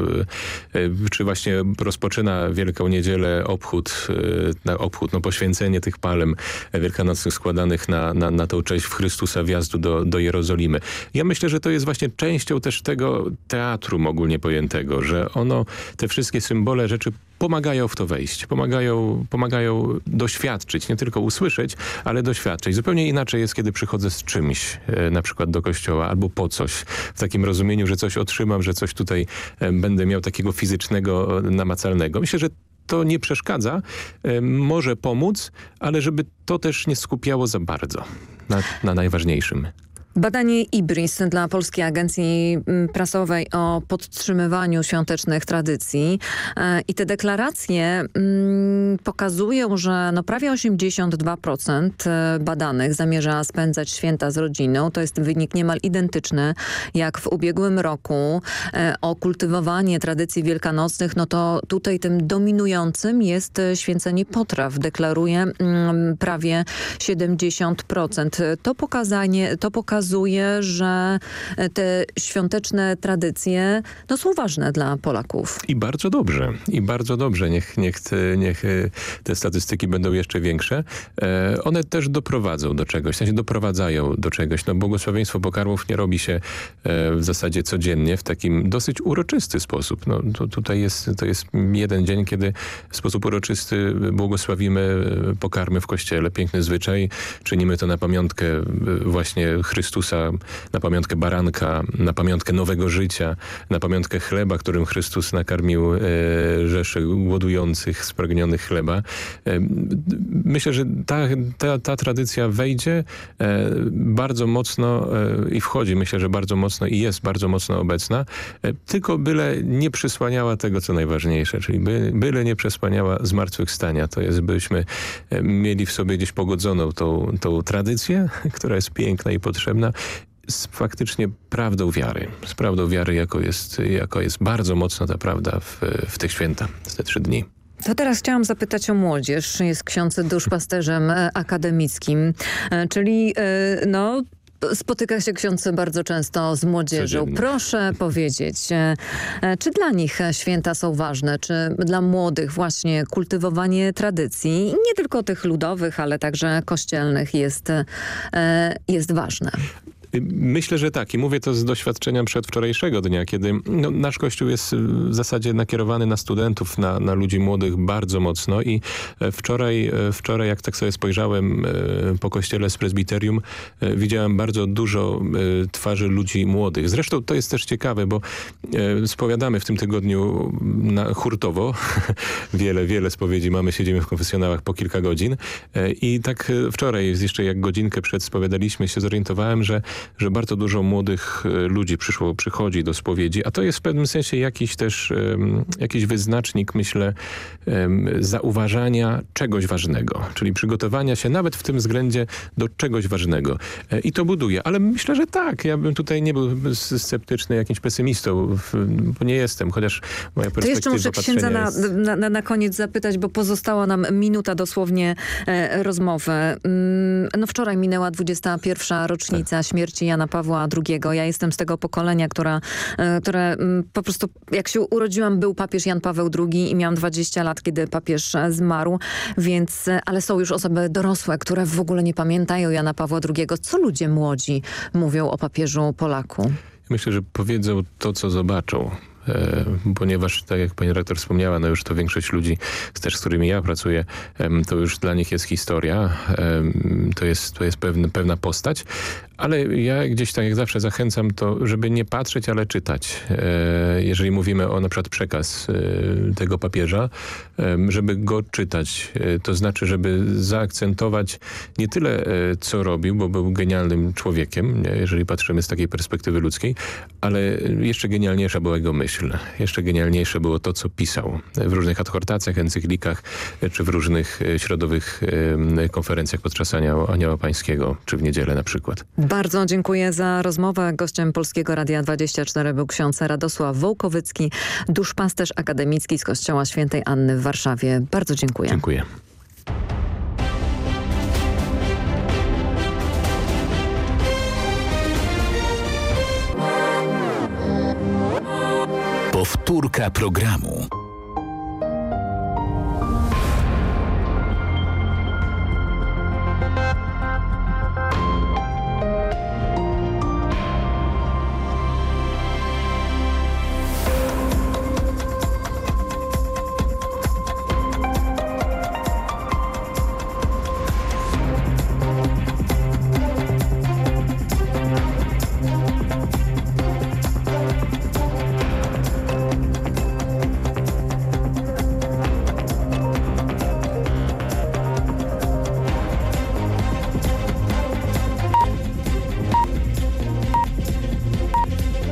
Y, czy właśnie rozpoczyna Wielką Niedzielę obchód, y, na obchód, no poświęcenie tych palem wielkanocnych składanych na, na, na tą cześć w Chrystusa wjazdu do, do Jerozolimy. Ja myślę, że to jest właśnie częścią też tego teatru ogólnie pojętego, że ono, te wszystkie symbole rzeczy pomagają w to wejść, pomagają, pomagają doświadczyć, nie tylko usłyszeć, ale doświadczyć. Zupełnie inaczej jest, kiedy przychodzę z czymś, e, na przykład do kościoła albo po coś, w takim rozumieniu, że coś otrzymam, że coś tutaj e, będę miał takiego fizycznego, e, namacalnego. Myślę, że to nie przeszkadza, może pomóc, ale żeby to też nie skupiało za bardzo na, na najważniejszym. Badanie IBRIS dla Polskiej Agencji mm, Prasowej o podtrzymywaniu świątecznych tradycji e, i te deklaracje mm, pokazują, że no prawie 82% e, badanych zamierza spędzać święta z rodziną. To jest wynik niemal identyczny jak w ubiegłym roku. E, o kultywowanie tradycji wielkanocnych, no to tutaj tym dominującym jest święcenie potraw. Deklaruje mm, prawie 70%. To pokazanie, to pokazuje pokazuje, że e, te świąteczne tradycje no, są ważne dla Polaków. I bardzo dobrze. I bardzo dobrze. Niech, niech, niech e, te statystyki będą jeszcze większe. E, one też doprowadzą do czegoś, w sensie doprowadzają do czegoś. No, błogosławieństwo pokarmów nie robi się w zasadzie codziennie w takim dosyć uroczysty sposób. No, to, tutaj jest, to jest jeden dzień, kiedy w sposób uroczysty błogosławimy pokarmy w kościele. Piękny zwyczaj. Czynimy to na pamiątkę właśnie Chrystusa Chrystusa, na pamiątkę baranka, na pamiątkę nowego życia, na pamiątkę chleba, którym Chrystus nakarmił e, rzeszy głodujących, spragnionych chleba. E, myślę, że ta, ta, ta tradycja wejdzie e, bardzo mocno e, i wchodzi, myślę, że bardzo mocno i jest bardzo mocno obecna, e, tylko byle nie przysłaniała tego, co najważniejsze, czyli by, byle nie przesłaniała zmartwychwstania. To jest, byśmy e, mieli w sobie gdzieś pogodzoną tą, tą tradycję, która jest piękna i potrzebna, z faktycznie prawdą wiary. Z prawdą wiary, jako jest, jako jest bardzo mocna ta prawda w, w tych święta, w te trzy dni. To teraz chciałam zapytać o młodzież. Jest ksiądz duszpasterzem e, akademickim, e, czyli e, no Spotyka się ksiądz bardzo często z młodzieżą. Codziennie. Proszę powiedzieć, czy dla nich święta są ważne? Czy dla młodych właśnie kultywowanie tradycji, nie tylko tych ludowych, ale także kościelnych jest, jest ważne? Myślę, że tak i mówię to z doświadczenia przedwczorajszego dnia, kiedy no, nasz kościół jest w zasadzie nakierowany na studentów, na, na ludzi młodych bardzo mocno i e, wczoraj, e, wczoraj jak tak sobie spojrzałem e, po kościele z prezbiterium, widziałem bardzo dużo twarzy ludzi młodych. Zresztą to jest też ciekawe, bo spowiadamy w tym tygodniu na, hurtowo. wiele, wiele spowiedzi mamy, siedzimy w konfesjonałach po kilka godzin i tak wczoraj jeszcze jak godzinkę przed spowiadaliśmy się zorientowałem, że że bardzo dużo młodych e, ludzi przyszło, przychodzi do spowiedzi, a to jest w pewnym sensie jakiś też jakiś wyznacznik, myślę, zauważania czegoś ważnego, czyli przygotowania się nawet w tym względzie do czegoś ważnego. E, I to buduje, ale myślę, że tak. Ja bym tutaj nie był sceptyczny, jakimś pesymistą, bo nie jestem, chociaż moja perspektywa To jeszcze muszę księdza na, na, na, na koniec zapytać, bo pozostała nam minuta dosłownie e, rozmowy. Mm, no wczoraj minęła 21. rocznica tak. Śmierci Jana Pawła II. Ja jestem z tego pokolenia, która, e, które mm, po prostu jak się urodziłam był papież Jan Paweł II i miałam 20 lat, kiedy papież zmarł, więc, e, ale są już osoby dorosłe, które w ogóle nie pamiętają Jana Pawła II. Co ludzie młodzi mówią o papieżu Polaku? Myślę, że powiedzą to, co zobaczą. E, ponieważ tak jak pani rektor wspomniała, no już to większość ludzi, też z którymi ja pracuję, to już dla nich jest historia, to jest, to jest pewna, pewna postać, ale ja gdzieś tak jak zawsze zachęcam to, żeby nie patrzeć, ale czytać. E, jeżeli mówimy o na przykład przekaz e, tego papieża, żeby go czytać. To znaczy, żeby zaakcentować nie tyle, co robił, bo był genialnym człowiekiem, jeżeli patrzymy z takiej perspektywy ludzkiej, ale jeszcze genialniejsza była jego myśl. Jeszcze genialniejsze było to, co pisał w różnych adhortacjach, encyklikach, czy w różnych e, środowych konferencjach podczas Anioła Pańskiego, czy w niedzielę na przykład. Bardzo dziękuję za rozmowę. Gościem Polskiego Radia 24 był ksiądz Radosław Wołkowycki, duszpasterz akademicki z Kościoła Świętej Anny w Warszawie. Bardzo dziękuję. Dziękuję. Powtórka programu.